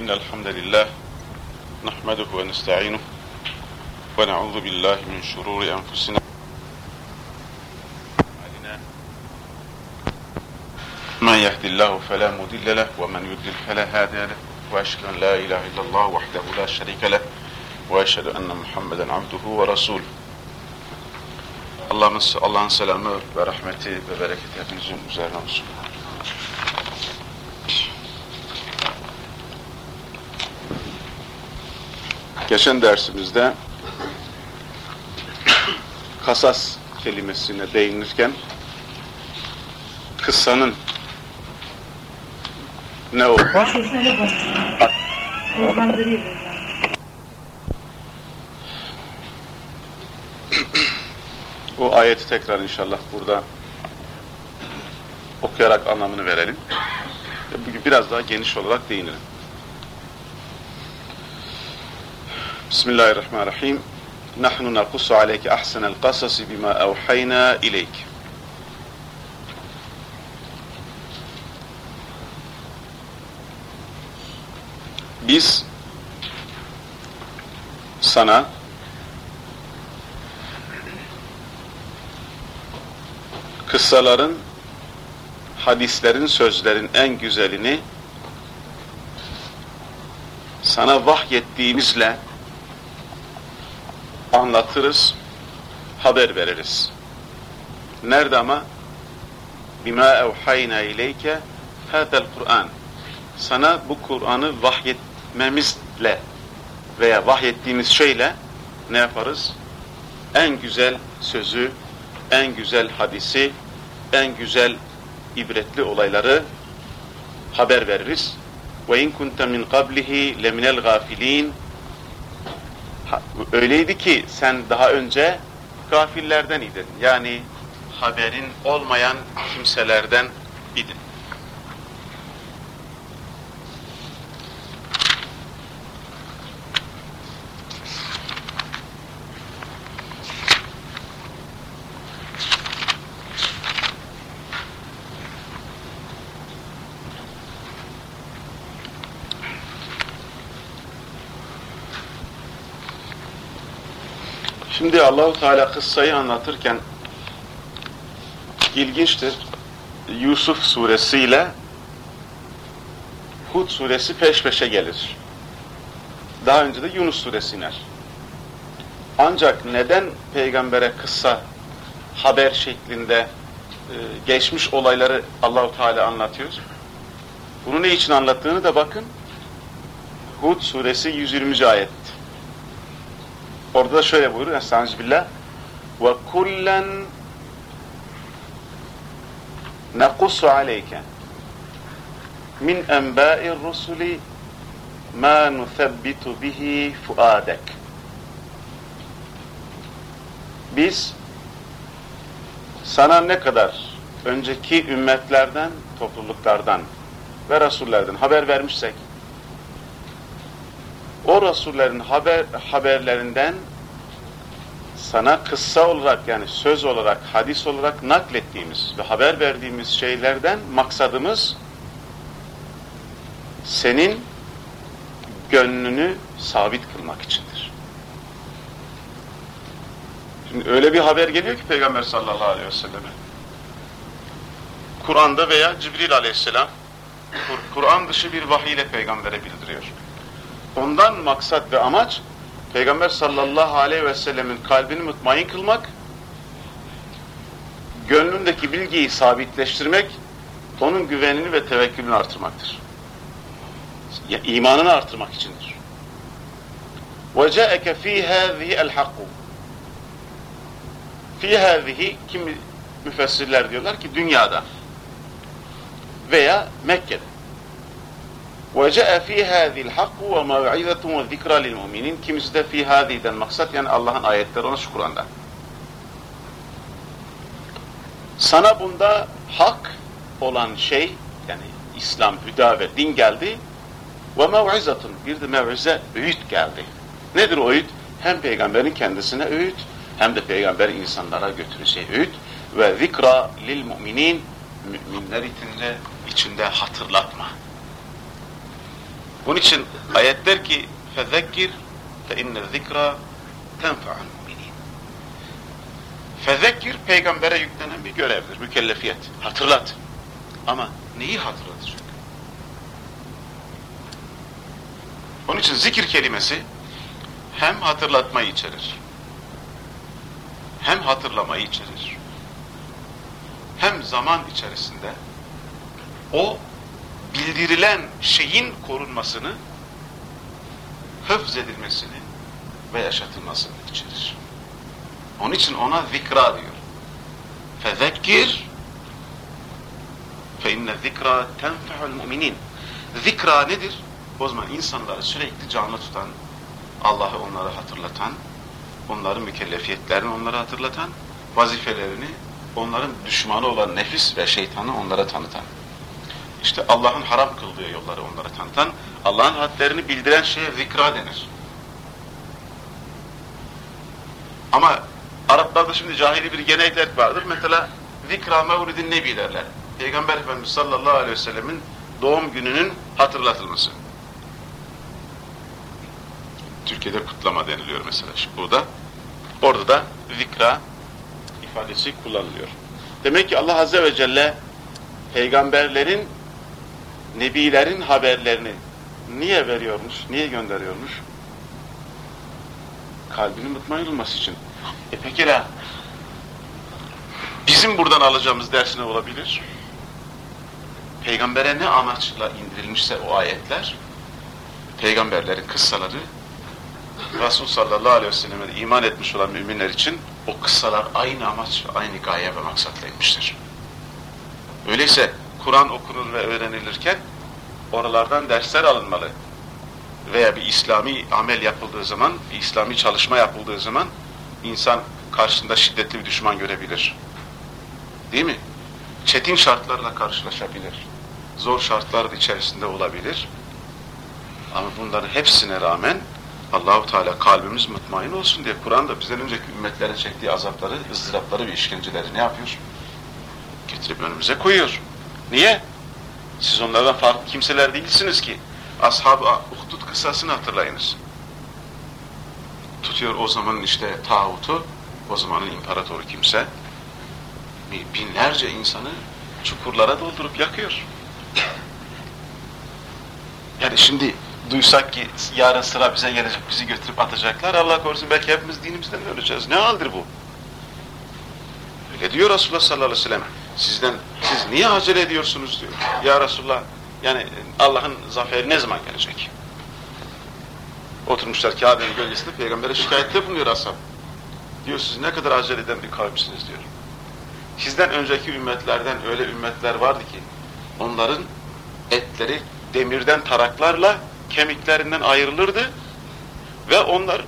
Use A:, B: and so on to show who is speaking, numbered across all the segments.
A: إن الحمد لله نحمده ونستعينه ونعوذ بالله من شرور أنفسنا من يهد الله فلا مضل له ومن يضلل فلا هادي له وأشهد أن لا إله إلا الله وحده لا شريك له وأشهد أن محمدا عبده ورسوله. Allah'ın selamı ve rahmeti ve bereketi hepinizin üzerine olsun. Geçen dersimizde kasas kelimesine değinirken kıssanın ne olduğunu o ayeti tekrar inşallah burada okuyarak anlamını verelim. Bugün biraz daha geniş olarak değinelim. Bismillahirrahmanirrahim. Nahnu nakusu aleyke ahsenel kasasi bima evhayna ileyk. Biz sana kıssaların, hadislerin, sözlerin en güzelini sana vahyettiğimizle anlatırız, haber veririz. Nerede ama? Bima evhayna ileyke hadel Kur'an. Sana bu Kur'an'ı vahyetmemizle veya vahyettiğimiz şeyle ne yaparız? En güzel sözü, en güzel hadisi, en güzel ibretli olayları haber veririz. Ve in kunta min qablihi leminel Öyleydi ki sen daha önce gafillerden idin. Yani haberin olmayan kimselerden idin. Şimdi Allahu Teala kıssayı anlatırken ilginçtir. Yusuf suresiyle Hud suresi peş peşe gelir. Daha önce de Yunus suresi iner. Ancak neden peygambere kıssa haber şeklinde e, geçmiş olayları Allahu Teala anlatıyor? Bunu ne için anlattığını da bakın. Hud suresi 120. ayet. Orada da şöyle buyurur. Estaizu billah. Ve kullen nekussu aleyke min enbâir rusuli ma nuthabbitu bihi fuadek. Biz sana ne kadar önceki ümmetlerden, topluluklardan ve rasullerden haber vermişsek o Rasullerin haber, haberlerinden sana kıssa olarak yani söz olarak, hadis olarak naklettiğimiz ve haber verdiğimiz şeylerden maksadımız senin gönlünü sabit kılmak içindir. Şimdi öyle bir haber geliyor ki Peygamber sallallahu aleyhi ve selleme. Kur'an'da veya Cibril aleyhisselam Kur'an dışı bir vahiy ile peygambere bildiriyor. Ondan maksat ve amaç Peygamber sallallahu aleyhi ve sellemin kalbini mutmain kılmak, gönlündeki bilgiyi sabitleştirmek, onun güvenini ve tevekkülünü artırmaktır. Ya, imanını artırmak içindir. وَجَاءَكَ ف۪ي هَذِهِ الْحَقُّ Fi hâzihi kimi müfessirler diyorlar ki dünyada veya Mekke'de. وَجَاءَ ف۪ي هَذِي الْحَقُّ وَمَوْعِذَةٌ وَذِكْرَى لِلْمُؤْمِنِينَ Kimisi de fi hâzi'den maksat yani Allah'ın ayetleri ona şu Kur'an'da. Sana bunda hak olan şey yani İslam, hüda ve din geldi ve mev'izatun bir de mev'ize öğüt geldi. Nedir o öğüt? Hem peygamberin kendisine öğüt hem de peygamber insanlara götüreceği öğüt ve zikra lil müminin müminler içinde, içinde hatırlatma. Bunun için ayet der ki فَذَكِّرْ فَاِنَّ الذِّكْرَى تَنْفَعَ الْمُؤْمِنِينَ Fezekkir peygambere yüklenen bir görevdir, mükellefiyet. Hatırlat. Ama neyi hatırlatacak? Onun için zikir kelimesi hem hatırlatmayı içerir, hem hatırlamayı içerir, hem zaman içerisinde o bildirilen şeyin korunmasını, hıfz edilmesini ve yaşatılmasını içerir. Onun için ona zikra diyor. Fezekkir fe inne zikra tenfe'ul müminin. Zikra nedir? O zaman insanları sürekli canlı tutan, Allah'ı onlara hatırlatan, onların mükellefiyetlerini onlara hatırlatan, vazifelerini onların düşmanı olan nefis ve şeytanı onlara tanıtan. İşte Allah'ın haram kıldığı yolları onlara tanıtan, Allah'ın hadlerini bildiren şeye zikra denir. Ama Araplarda şimdi cahili bir genellikler vardır. Mesela zikra mevlidin nebi derler. Peygamber Efendimiz sallallahu aleyhi ve sellemin doğum gününün hatırlatılması. Türkiye'de kutlama deniliyor mesela şimdi burada. Orada da zikra ifadesi kullanılıyor. Demek ki Allah Azze ve Celle peygamberlerin, nebilerin haberlerini niye veriyormuş, niye gönderiyormuş? Kalbinin mutmain için. E peki la, bizim buradan alacağımız ders ne olabilir? Peygambere ne amaçla indirilmişse o ayetler, peygamberlerin kıssaları, Resul sallallahu aleyhi ve selleme iman etmiş olan müminler için o kıssalar aynı amaç, aynı gaye ve maksatla inmiştir. Öyleyse Kur'an okunur ve öğrenilirken oralardan dersler alınmalı. Veya bir İslami amel yapıldığı zaman, bir İslami çalışma yapıldığı zaman insan karşısında şiddetli bir düşman görebilir. Değil mi? Çetin şartlarla karşılaşabilir. Zor şartlar içerisinde olabilir. Ama bunların hepsine rağmen Allahu Teala kalbimiz mutmain olsun diye Kur'an'da bizden önceki ümmetlerin çektiği azapları, ızdırapları ve işkenceleri ne yapıyor? Getirip önümüze koyuyor. Niye? Siz onlardan farklı kimseler değilsiniz ki. Ashab-ı Uhdud kıssasını hatırlayınız. Tutuyor o zamanın işte tağutu, o zamanın imparatoru kimse, binlerce insanı çukurlara doldurup yakıyor. Yani şimdi duysak ki yarın sıra bize gelecek, bizi götürüp atacaklar, Allah korusun belki hepimiz dinimizden öleceğiz. Ne haldir bu? Öyle diyor Resulullah sallallahu aleyhi ve sellem. Sizden, siz niye acele ediyorsunuz diyor. Ya Resulullah, yani Allah'ın zaferi ne zaman gelecek? Oturmuşlar Kabe'nin gölgesinde peygambere şikayette bulunuyor ashab. Diyor siz ne kadar acele eden bir kavimsiniz diyor. Sizden önceki ümmetlerden öyle ümmetler vardı ki onların etleri demirden taraklarla kemiklerinden ayrılırdı ve onlar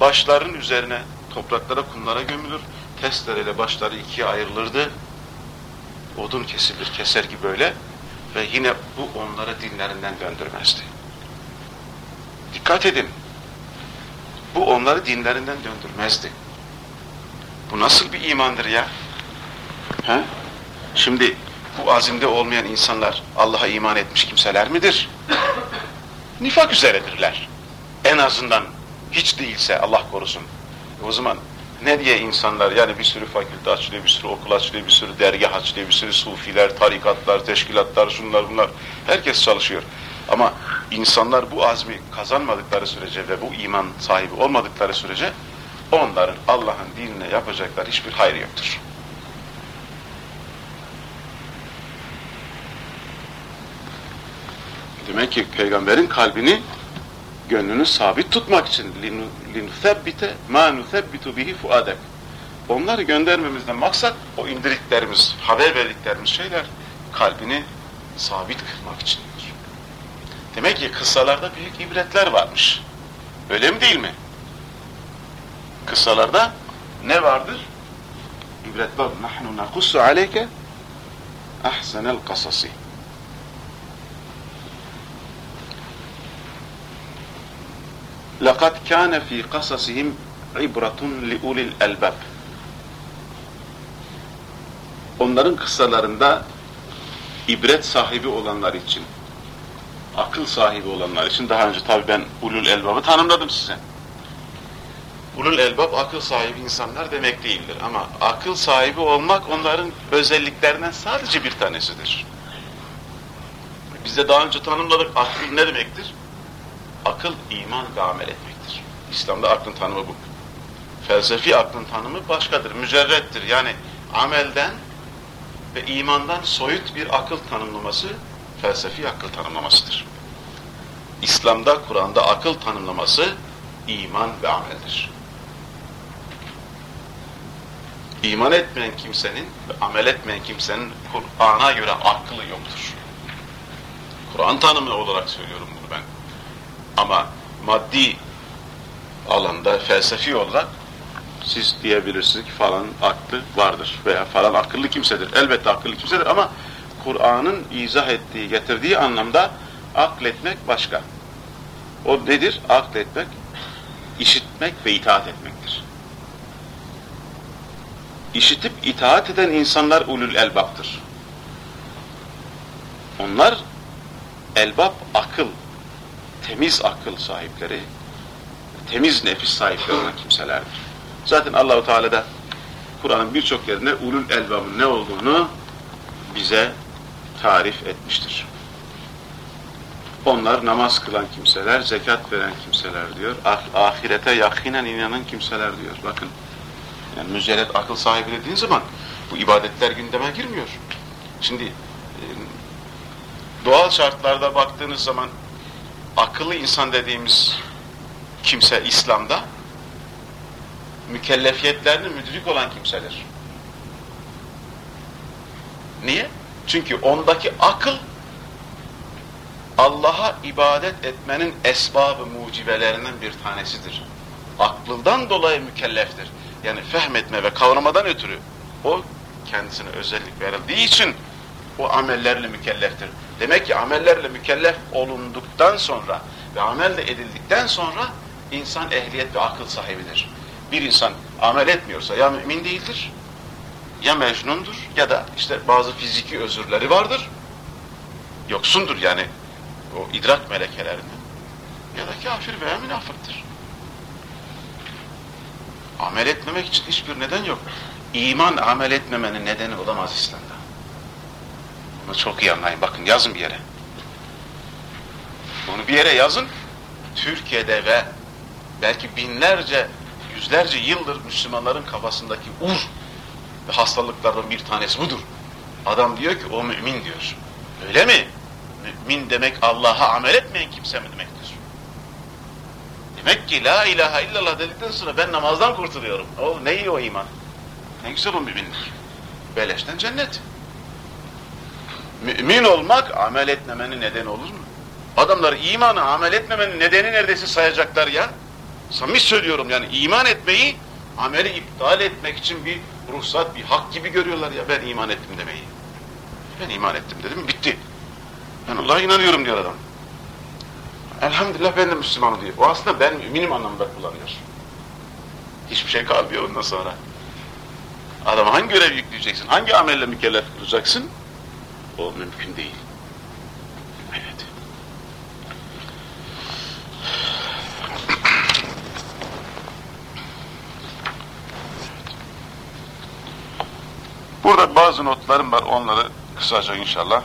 A: başların üzerine topraklara kumlara gömülür. Testereyle başları ikiye ayrılırdı. Odun kesilir, keser gibi böyle ve yine bu onları dinlerinden döndürmezdi. Dikkat edin. Bu onları dinlerinden döndürmezdi. Bu nasıl bir imandır ya? He? Şimdi bu azimde olmayan insanlar Allah'a iman etmiş kimseler midir? Nifak üzeredirler. En azından hiç değilse Allah korusun. O zaman ne diye insanlar yani bir sürü fakülte açılıyor, bir sürü okul açılıyor, bir sürü dergah açılıyor, bir sürü sufiler, tarikatlar, teşkilatlar, şunlar bunlar. Herkes çalışıyor. Ama insanlar bu azmi kazanmadıkları sürece ve bu iman sahibi olmadıkları sürece onların Allah'ın dinine yapacaklar hiçbir hayır yoktur. Demek ki peygamberin kalbini, gönlünü sabit tutmak için linuthebbite ma nuthabbitu bihi fuadek. Onları göndermemizden maksat o indirdiklerimiz, haber verdiklerimiz şeyler kalbini sabit kılmak içindir. Demek ki kıssalarda büyük ibretler varmış. Öyle mi değil mi? Kıssalarda ne vardır? İbret var. Nahnu nakussu aleyke ahsenel kasası. لَقَدْ كَانَ ف۪ي قَصَصِهِمْ عِبْرَةٌ لِعُلِ الْاَلْبَابِ Onların kıssalarında ibret sahibi olanlar için, akıl sahibi olanlar için daha önce tabi ben ulul elbabı tanımladım size. Ulul elbab akıl sahibi insanlar demek değildir ama akıl sahibi olmak onların özelliklerinden sadece bir tanesidir. Biz de daha önce tanımladık akıl ne demektir? Akıl iman ve amel etmektir. İslam'da aklın tanımı bu. Felsefi aklın tanımı başkadır, mücerrettir. Yani amelden ve imandan soyut bir akıl tanımlaması felsefi akıl tanımlamasıdır. İslam'da, Kur'an'da akıl tanımlaması iman ve ameldir. İman etmeyen kimsenin ve amel etmeyen kimsenin Kur'an'a göre aklı yoktur. Kur'an tanımı olarak söylüyorum bunu. Ama maddi alanda, felsefi olarak siz diyebilirsiniz ki falan aklı vardır veya falan akıllı kimsedir. Elbette akıllı kimsedir ama Kur'an'ın izah ettiği, getirdiği anlamda akletmek başka. O nedir? Akletmek, işitmek ve itaat etmektir. İşitip itaat eden insanlar ulul elbaptır. Onlar elbap akıl, temiz akıl sahipleri, temiz nefis sahipleri olan kimselerdir. Zaten Allahu Teala da Kur'an'ın birçok yerinde ulul elbabın ne olduğunu bize tarif etmiştir. Onlar namaz kılan kimseler, zekat veren kimseler diyor. Ah, ahirete yakinen inanan kimseler diyor. Bakın. Yani mücerret akıl sahibi dediğin zaman bu ibadetler gündeme girmiyor. Şimdi e, doğal şartlarda baktığınız zaman akıllı insan dediğimiz kimse İslam'da mükellefiyetlerini müdrik olan kimsedir. Niye? Çünkü ondaki akıl Allah'a ibadet etmenin esbabı mucibelerinden bir tanesidir. Aklından dolayı mükelleftir. Yani fehmetme ve kavramadan ötürü o kendisine özellik verildiği için o amellerle mükelleftir. Demek ki amellerle mükellef olunduktan sonra ve amelle edildikten sonra insan ehliyet ve akıl sahibidir. Bir insan amel etmiyorsa ya mümin değildir, ya mecnundur ya da işte bazı fiziki özürleri vardır, yoksundur yani o idrak melekelerinden ya da kafir veya münafıktır. Amel etmemek için hiçbir neden yok. İman amel etmemenin nedeni olamaz İslam'da. Bunu çok iyi anlayın. Bakın yazın bir yere. Bunu bir yere yazın. Türkiye'de ve belki binlerce, yüzlerce yıldır Müslümanların kafasındaki ur ve hastalıklardan bir tanesi budur. Adam diyor ki o mümin diyor. Öyle mi? Mümin demek Allah'a amel etmeyen kimse mi demektir? Demek ki la ilahe illallah dedikten sonra ben namazdan kurtuluyorum. O ne iyi o iman. Ne güzel o müminlik. Beleşten cennet. Mümin olmak amel etmemenin nedeni olur mu? Adamlar imanı amel etmemenin nedeni neredeyse sayacaklar ya. Samimi söylüyorum yani iman etmeyi ameli iptal etmek için bir ruhsat, bir hak gibi görüyorlar ya ben iman ettim demeyi. Ben iman ettim dedim bitti. Ben Allah'a inanıyorum diyor adam. Elhamdülillah ben de Müslümanım diyor. O aslında ben müminim anlamında kullanıyor. Hiçbir şey kalmıyor ondan sonra. Adama hangi görev yükleyeceksin? Hangi amelle mükellef kılacaksın? O mümkün değil. Evet. Burada bazı notlarım var. Onları kısaca inşallah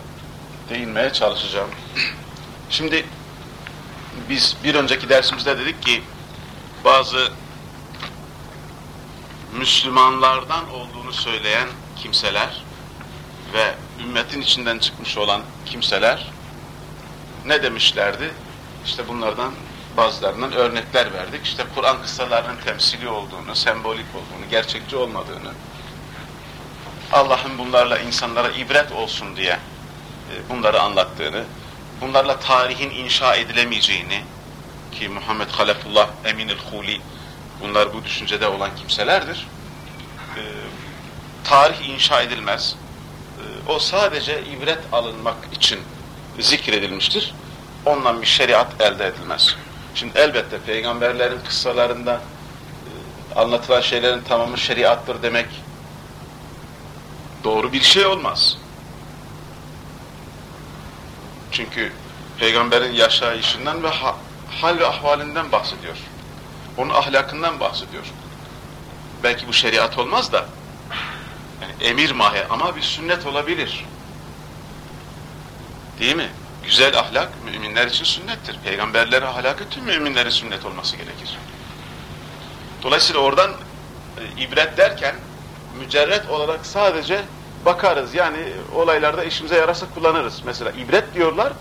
A: değinmeye çalışacağım. Şimdi biz bir önceki dersimizde dedik ki bazı Müslümanlardan olduğunu söyleyen kimseler ve ümmetin içinden çıkmış olan kimseler ne demişlerdi? İşte bunlardan bazılarından örnekler verdik. İşte Kur'an kıssalarının temsili olduğunu, sembolik olduğunu, gerçekçi olmadığını, Allah'ın bunlarla insanlara ibret olsun diye bunları anlattığını, bunlarla tarihin inşa edilemeyeceğini ki Muhammed Halefullah Emin-i Huli bunlar bu düşüncede olan kimselerdir. E, tarih inşa edilmez. E, o sadece ibret alınmak için zikredilmiştir. Ondan bir şeriat elde edilmez. Şimdi elbette peygamberlerin kıssalarında e, anlatılan şeylerin tamamı şeriattır demek doğru bir şey olmaz. Çünkü Peygamberin yaşayışından ve ha, hal ve ahvalinden bahsediyor. Onun ahlakından bahsediyor. Belki bu şeriat olmaz da emir mahe ama bir sünnet olabilir. Değil mi? Güzel ahlak müminler için sünnettir. Peygamberlerin ahlakı tüm müminlerin sünnet olması gerekir. Dolayısıyla oradan e, ibret derken mücerret olarak sadece bakarız. Yani olaylarda işimize yararsa kullanırız. Mesela ibret diyorlar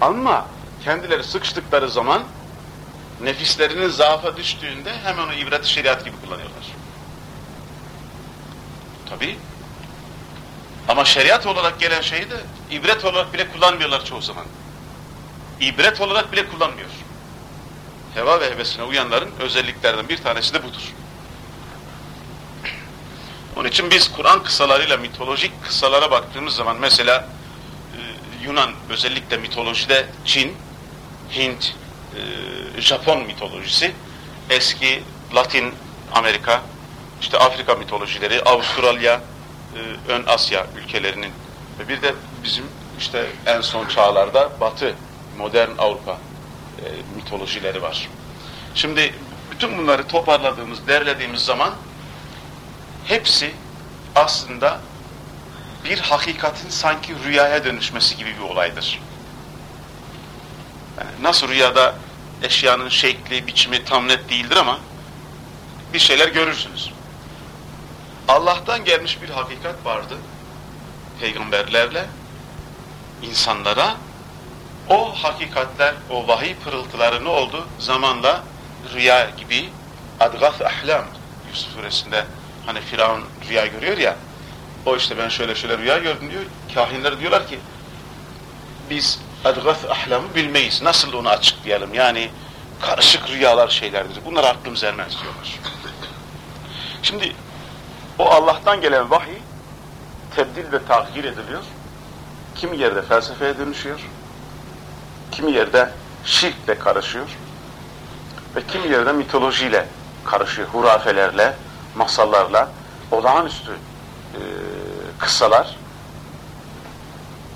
A: ama kendileri sıkıştıkları zaman nefislerinin zaafa düştüğünde hemen o ibret şeriat gibi kullanıyorlar. Tabi. Ama şeriat olarak gelen şeyi de ibret olarak bile kullanmıyorlar çoğu zaman. İbret olarak bile kullanmıyor. Heva ve hevesine uyanların özelliklerden bir tanesi de budur. Onun için biz Kur'an kısalarıyla mitolojik kısalara baktığımız zaman mesela e, Yunan özellikle mitolojide Çin, Hint, e, Japon mitolojisi, eski Latin Amerika, işte Afrika mitolojileri, Avustralya, e, Ön Asya ülkelerinin ve bir de bizim işte en son çağlarda Batı, modern Avrupa e, mitolojileri var. Şimdi bütün bunları toparladığımız, derlediğimiz zaman hepsi aslında bir hakikatin sanki rüyaya dönüşmesi gibi bir olaydır. Yani nasıl rüyada eşyanın şekli, biçimi tam net değildir ama bir şeyler görürsünüz. Allah'tan gelmiş bir hakikat vardı. Peygamberlerle, insanlara o hakikatler, o vahiy pırıltıları ne oldu? Zamanla rüya gibi adgâf ahlam Yusuf suresinde hani Firavun rüya görüyor ya o işte ben şöyle şöyle rüya gördüm diyor. Kahinler diyorlar ki biz adgâf ahlamı bilmeyiz. Nasıl onu açıklayalım? Yani karışık rüyalar şeylerdir. Bunlar aklımız ermez diyorlar. Şimdi o Allah'tan gelen vahiy tebdil ve tahir ediliyor. Kimi yerde felsefeye dönüşüyor. Kimi yerde şirkle karışıyor. Ve kimi yerde mitolojiyle karışıyor. Hurafelerle, masallarla, olağanüstü e, kıssalar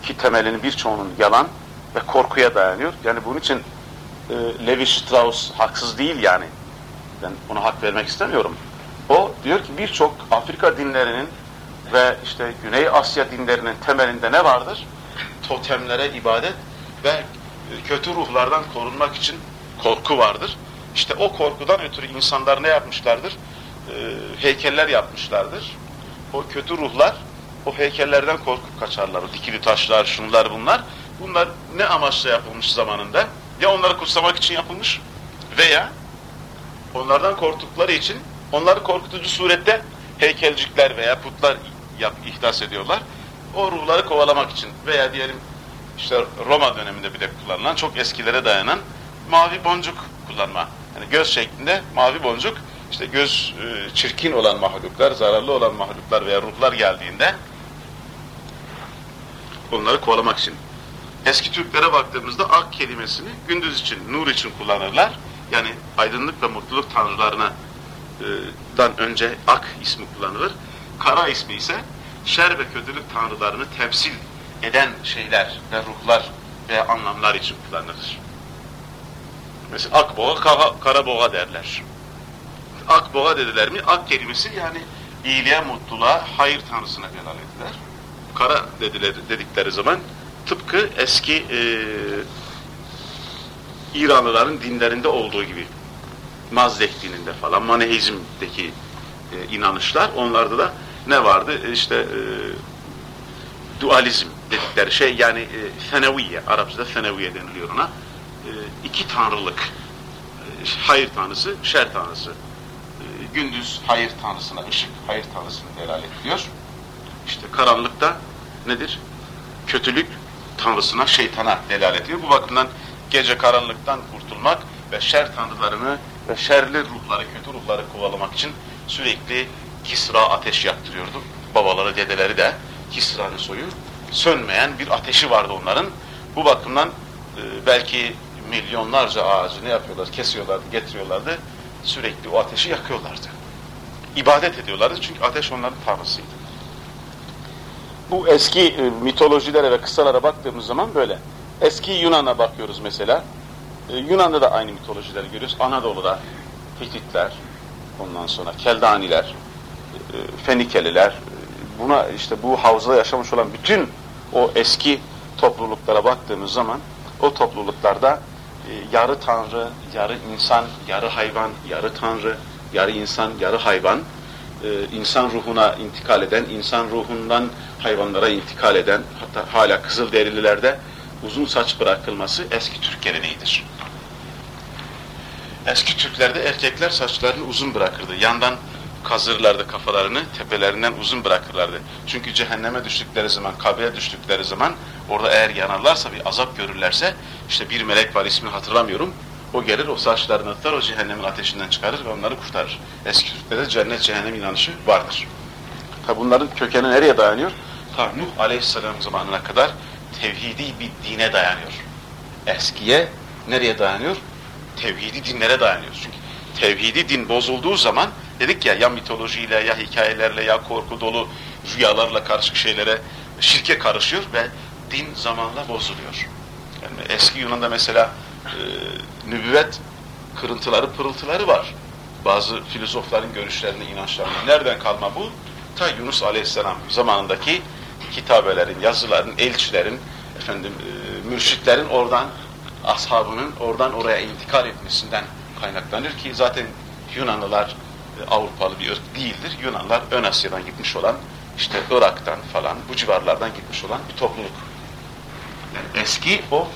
A: ki temelinin birçoğunun yalan ve korkuya dayanıyor. Yani bunun için e, Levi Strauss haksız değil yani. Ben ona hak vermek istemiyorum. Diyor ki birçok Afrika dinlerinin ve işte Güney Asya dinlerinin temelinde ne vardır? Totemlere ibadet ve kötü ruhlardan korunmak için korku vardır. İşte o korkudan ötürü insanlar ne yapmışlardır? Ee, heykeller yapmışlardır. O kötü ruhlar o heykellerden korkup kaçarlar. O dikili taşlar, şunlar bunlar. Bunlar ne amaçla yapılmış zamanında? Ya onları kutsamak için yapılmış veya onlardan korktukları için onları korkutucu surette heykelcikler veya putlar yap, ihdas ediyorlar. O ruhları kovalamak için veya diyelim işte Roma döneminde bile kullanılan çok eskilere dayanan mavi boncuk kullanma. Yani göz şeklinde mavi boncuk işte göz e, çirkin olan mahluklar, zararlı olan mahluklar veya ruhlar geldiğinde onları kovalamak için. Eski Türklere baktığımızda ak kelimesini gündüz için, nur için kullanırlar. Yani aydınlık ve mutluluk tanrılarına dan önce ak ismi kullanılır. Kara ismi ise şer ve kötülük tanrılarını temsil eden şeyler ve ruhlar veya anlamlar için kullanılır. Mesela akboğa, kara, kara boğa derler. Akboğa dediler mi? Ak kelimesi yani iyiliğe, mutluluğa, hayır tanrısına delalet eder. Kara dediler, dedikleri zaman tıpkı eski e, İranlıların dinlerinde olduğu gibi Mazdek dininde falan, Manehizm'deki e, inanışlar, onlarda da ne vardı? E, işte e, dualizm dedikleri şey yani e, feneviye, Arapçada feneviye deniliyor ona. E, iki tanrılık, e, hayır tanrısı, şer tanrısı. E, gündüz hayır tanrısına, ışık hayır tanrısına delalet ediyor. İşte karanlıkta nedir? Kötülük tanrısına, şeytana delalet ediyor. Bu bakımdan gece karanlıktan kurtulmak ve şer tanrılarını ve şerli ruhları, kötü ruhları kovalamak için sürekli Kisra ateş yaktırıyordu. Babaları, dedeleri de Kisra'nın soyu sönmeyen bir ateşi vardı onların. Bu bakımdan e, belki milyonlarca ağacı ne yapıyorlar? Kesiyorlardı, getiriyorlardı. Sürekli o ateşi yakıyorlardı. İbadet ediyorlardı çünkü ateş onların tanrısıydı. Bu eski e, mitolojilere ve kıssalara baktığımız zaman böyle. Eski Yunan'a bakıyoruz mesela. Ee, Yunan'da da aynı mitolojileri görüyoruz. Anadolu'da Hititler, ondan sonra Keldaniler, e, Fenikeliler, e, buna işte bu havzada yaşamış olan bütün o eski topluluklara baktığımız zaman o topluluklarda e, yarı tanrı, yarı insan, yarı hayvan, yarı tanrı, yarı insan, yarı hayvan, e, insan ruhuna intikal eden, insan ruhundan hayvanlara intikal eden, hatta hala Kızılderililerde uzun saç bırakılması eski Türk geleneğidir. Eski Türklerde erkekler saçlarını uzun bırakırdı. Yandan kazırlardı kafalarını, tepelerinden uzun bırakırlardı. Çünkü cehenneme düştükleri zaman, kabre düştükleri zaman orada eğer yanarlarsa, bir azap görürlerse, işte bir melek var ismini hatırlamıyorum, o gelir, o saçlarını tutar, o cehennemin ateşinden çıkarır ve onları kurtarır. Eski Türklerde cennet cehennem inanışı vardır. Ha bunların kökeni nereye dayanıyor? Ta Nuh Aleyhisselam zamanına kadar tevhidi bir dine dayanıyor. Eskiye nereye dayanıyor? Tevhidi dinlere dayanıyor. Çünkü tevhidi din bozulduğu zaman dedik ya ya mitolojiyle ya hikayelerle ya korku dolu rüyalarla karışık şeylere şirke karışıyor ve din zamanla bozuluyor. Yani eski Yunan'da mesela e, nübüvvet kırıntıları pırıltıları var. Bazı filozofların görüşlerinde, inançlarında. Nereden kalma bu? Ta Yunus Aleyhisselam zamanındaki kitabelerin, yazıların, elçilerin, efendim, e, mürşitlerin oradan, ashabının oradan oraya intikal etmesinden kaynaklanır ki zaten Yunanlılar e, Avrupalı bir ırk değildir. Yunanlar Ön Asya'dan gitmiş olan, işte Irak'tan falan, bu civarlardan gitmiş olan bir topluluk. Yani eski o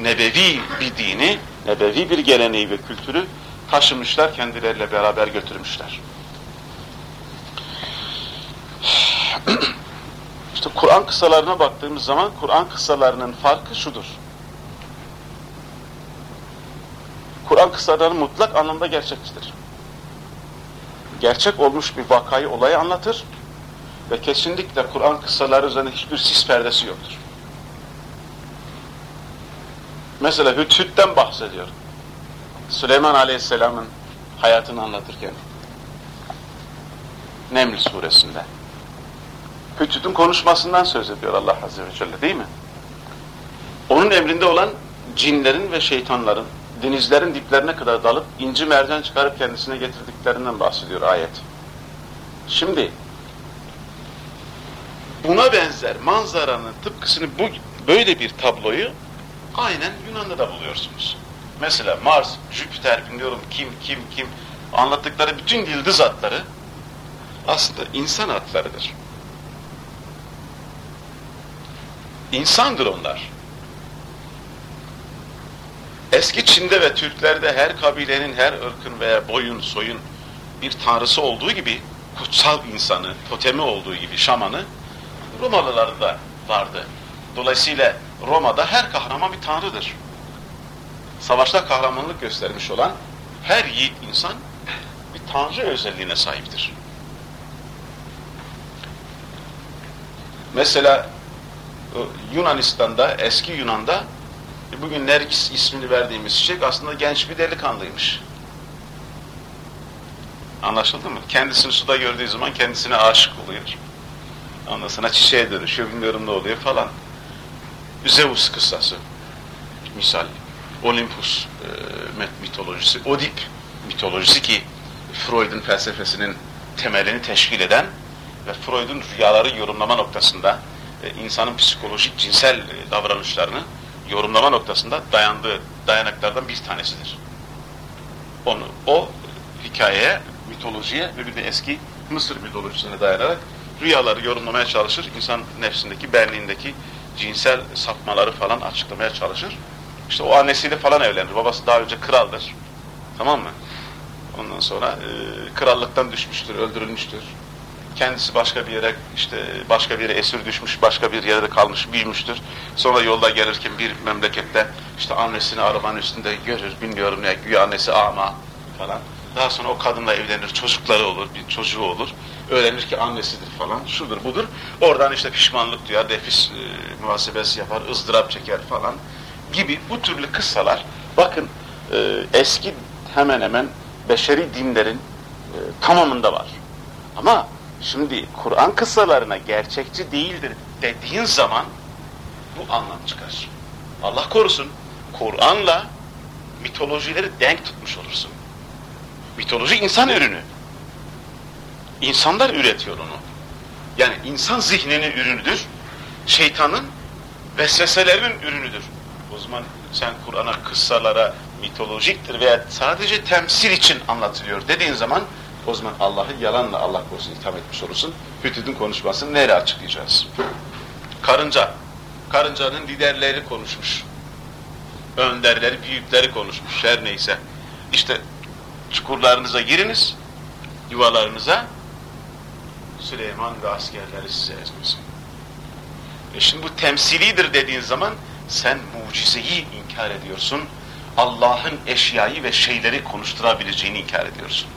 A: nebevi bir dini, nebevi bir geleneği ve kültürü taşımışlar, kendileriyle beraber götürmüşler. İşte Kur'an kıssalarına baktığımız zaman Kur'an kıssalarının farkı şudur. Kur'an kıssaları mutlak anlamda gerçekçidir. Gerçek olmuş bir vakayı, olayı anlatır ve kesinlikle Kur'an kıssaları üzerinde hiçbir sis perdesi yoktur. Mesela Hüt bahsediyor. Süleyman Aleyhisselam'ın hayatını anlatırken. Neml suresinde. Hüt konuşmasından söz ediyor Allah Azze ve Celle değil mi? Onun emrinde olan cinlerin ve şeytanların denizlerin diplerine kadar dalıp inci mercan çıkarıp kendisine getirdiklerinden bahsediyor ayet. Şimdi buna benzer manzaranın tıpkısını bu böyle bir tabloyu aynen Yunan'da da buluyorsunuz. Mesela Mars, Jüpiter, bilmiyorum kim kim kim anlattıkları bütün yıldız adları aslında insan adlarıdır. İnsandır onlar. Eski Çin'de ve Türklerde her kabilenin, her ırkın veya boyun, soyun bir tanrısı olduğu gibi kutsal insanı, totemi olduğu gibi şamanı Romalılarda da vardı. Dolayısıyla Roma'da her kahraman bir tanrıdır. Savaşta kahramanlık göstermiş olan her yiğit insan bir tanrı özelliğine sahiptir. Mesela Yunanistan'da, eski Yunan'da bugün Nergis ismini verdiğimiz çiçek aslında genç bir delikanlıymış. Anlaşıldı mı? Kendisini suda gördüğü zaman kendisine aşık oluyor. Ondan sonra çiçeğe dönüşüyor, bilmiyorum ne oluyor falan. Zeus kıssası. Misal. Olympus e, mitolojisi, Odip mitolojisi ki Freud'un felsefesinin temelini teşkil eden ve Freud'un rüyaları yorumlama noktasında e, insanın psikolojik cinsel e, davranışlarını yorumlama noktasında dayandığı dayanaklardan bir tanesidir. Onu, o hikayeye, mitolojiye ve bir de eski Mısır mitolojisine dayanarak rüyaları yorumlamaya çalışır. İnsan nefsindeki, benliğindeki cinsel sapmaları falan açıklamaya çalışır. İşte o annesiyle falan evlenir. Babası daha önce kraldır. Tamam mı? Ondan sonra e, krallıktan düşmüştür, öldürülmüştür. Kendisi başka bir yere işte başka bir yere esir düşmüş, başka bir yerde kalmış, büyümüştür. Sonra yolda gelirken bir memlekette işte annesini arabanın üstünde görür, bilmiyorum ne, güya annesi ama falan. Daha sonra o kadınla evlenir, çocukları olur, bir çocuğu olur. Öğrenir ki annesidir falan, şudur budur. Oradan işte pişmanlık duyar, defis e, muhasebesi yapar, ızdırap çeker falan gibi bu türlü kıssalar bakın e, eski hemen hemen beşeri dinlerin e, tamamında var. Ama şimdi Kur'an kıssalarına gerçekçi değildir dediğin zaman bu anlam çıkar. Allah korusun, Kur'an'la mitolojileri denk tutmuş olursun. Mitoloji insan ürünü. İnsanlar üretiyor onu. Yani insan zihninin ürünüdür. Şeytanın vesveselerinin ürünüdür. O zaman sen Kur'an'a kıssalara mitolojiktir veya sadece temsil için anlatılıyor dediğin zaman o zaman Allah'ı yalanla Allah korusun itham etmiş olursun. Hütüd'ün konuşmasını nereye açıklayacağız? Karınca. Karıncanın liderleri konuşmuş. Önderleri, büyükleri konuşmuş. Her neyse. İşte çukurlarınıza giriniz, yuvalarınıza Süleyman ve askerleri size ezmesin. E şimdi bu temsilidir dediğin zaman sen mucizeyi inkar ediyorsun. Allah'ın eşyayı ve şeyleri konuşturabileceğini inkar ediyorsun.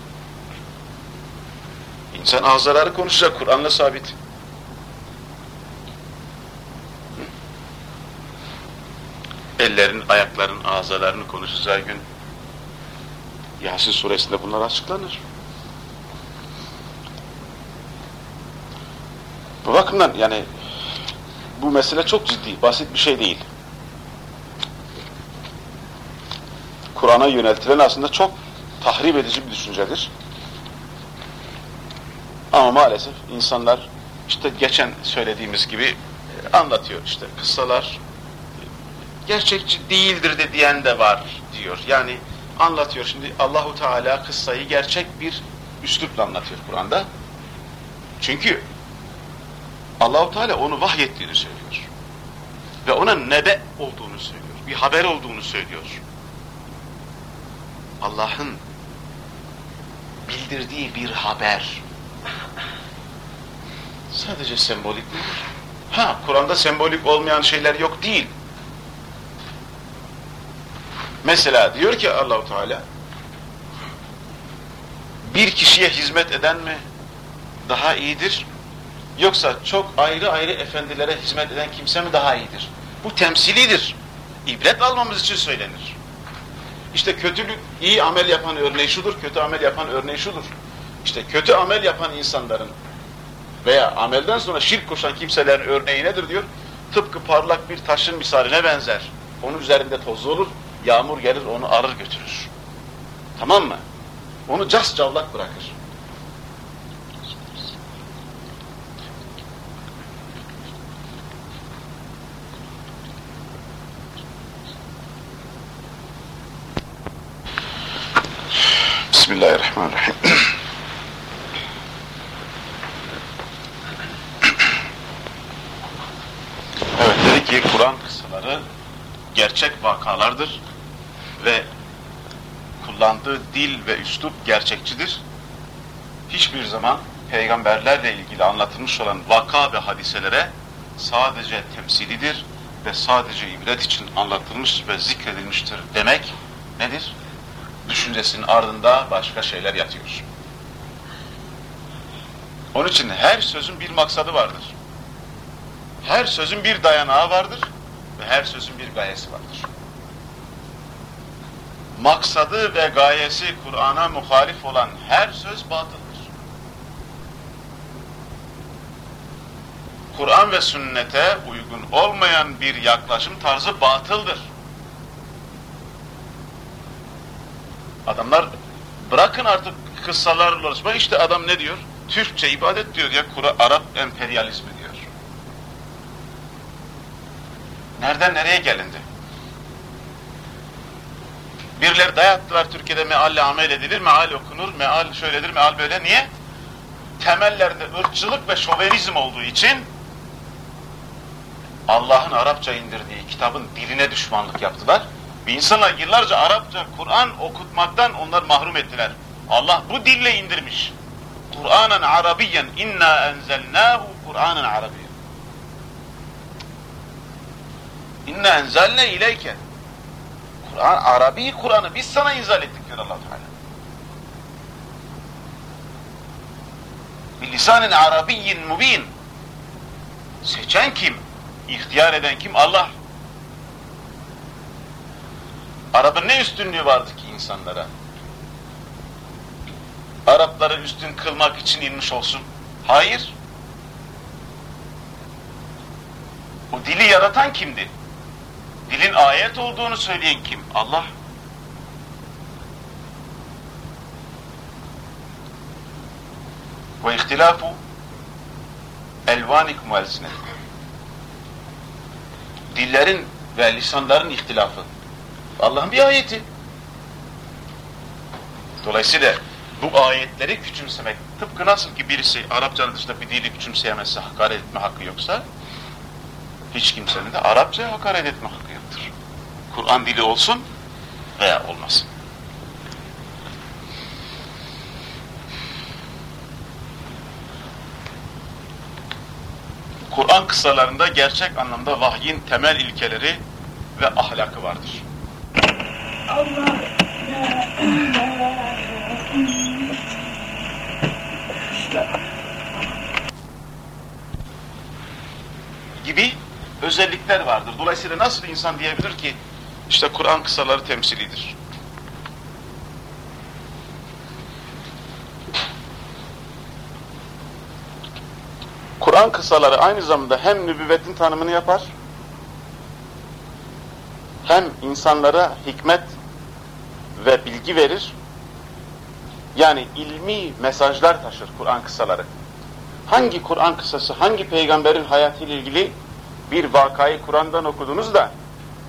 A: İnsan ağızları konuşacak, Kur'an'la sabit. Ellerin, ayakların, ağzalarını konuşacağı gün Yasin suresinde bunlar açıklanır. Bu bakımdan yani bu mesele çok ciddi, basit bir şey değil. Kur'an'a yöneltilen aslında çok tahrip edici bir düşüncedir. Ama maalesef insanlar işte geçen söylediğimiz gibi anlatıyor işte kıssalar gerçekçi değildir de diyen de var diyor. Yani anlatıyor şimdi Allahu Teala kıssayı gerçek bir üslupla anlatıyor Kur'an'da. Çünkü Allahu Teala onu vahyettiğini söylüyor. Ve ona nebe olduğunu söylüyor. Bir haber olduğunu söylüyor. Allah'ın bildirdiği bir haber. Sadece sembolik mi? Ha, Kur'an'da sembolik olmayan şeyler yok değil. Mesela diyor ki Allahu Teala bir kişiye hizmet eden mi daha iyidir? Yoksa çok ayrı ayrı efendilere hizmet eden kimse mi daha iyidir? Bu temsilidir. İbret almamız için söylenir. İşte kötülük, iyi amel yapan örneği şudur, kötü amel yapan örneği şudur. İşte kötü amel yapan insanların veya amelden sonra şirk koşan kimselerin örneği nedir diyor? Tıpkı parlak bir taşın misaline benzer. Onun üzerinde toz olur, yağmur gelir onu alır götürür. Tamam mı? Onu cas cavlak bırakır. Bismillahirrahmanirrahim. Evet dedi ki Kur'an kıssaları gerçek vakalardır ve kullandığı dil ve üslup gerçekçidir. Hiçbir zaman peygamberlerle ilgili anlatılmış olan vaka ve hadiselere sadece temsilidir ve sadece ibret için anlatılmış ve zikredilmiştir demek nedir? Düşüncesinin ardında başka şeyler yatıyor. Onun için her sözün bir maksadı vardır. Her sözün bir dayanağı vardır ve her sözün bir gayesi vardır. Maksadı ve gayesi Kur'an'a muhalif olan her söz batıldır. Kur'an ve sünnete uygun olmayan bir yaklaşım tarzı batıldır. Adamlar bırakın artık kıssalarla uğraşma işte adam ne diyor? Türkçe ibadet diyor ya Kur'an Arap emperyalizmi diyor. Nereden nereye gelindi? Birileri dayattılar Türkiye'de mealle amel edilir, meal okunur, meal şöyledir, meal böyle. Niye? Temellerde ırkçılık ve şovenizm olduğu için Allah'ın Arapça indirdiği kitabın diline düşmanlık yaptılar. Ve insanlar yıllarca Arapça Kur'an okutmaktan onlar mahrum ettiler. Allah bu dille indirmiş. Kur'anen Arabiyen inna enzelnahu Kur'anen Arabiyen. İnna enzelne ileyke. Kur'an, Arabi Kur'an'ı biz sana inzal ettik diyor allah Teala. Bilisanin Arabiyyin mubin. Seçen kim? İhtiyar eden kim? Allah. Arap'ın ne üstünlüğü vardı ki insanlara? Arapları üstün kılmak için inmiş olsun. Hayır. O dili yaratan kimdi? Dilin ayet olduğunu söyleyen kim? Allah. Ve ihtilafu elvanikum elsinetikum. Dillerin ve lisanların ihtilafı. Allah'ın bir ayeti. Dolayısıyla bu ayetleri küçümsemek, tıpkı nasıl ki birisi Arapçanın dışında bir dili küçümseyemezse, hakaret etme hakkı yoksa, hiç kimsenin de Arapça hakaret etme hakkı. Kur'an dili olsun veya olmasın. Kur'an kıssalarında gerçek anlamda vahyin temel ilkeleri ve ahlakı vardır.
B: Allah
A: gibi özellikler vardır. Dolayısıyla nasıl insan diyebilir ki işte Kur'an kıssaları temsilidir. Kur'an kıssaları aynı zamanda hem nübüvvetin tanımını yapar, hem insanlara hikmet ve bilgi verir, yani ilmi mesajlar taşır Kur'an kıssaları. Hangi Kur'an kıssası, hangi peygamberin hayatıyla ilgili bir vakayı Kur'an'dan okudunuz da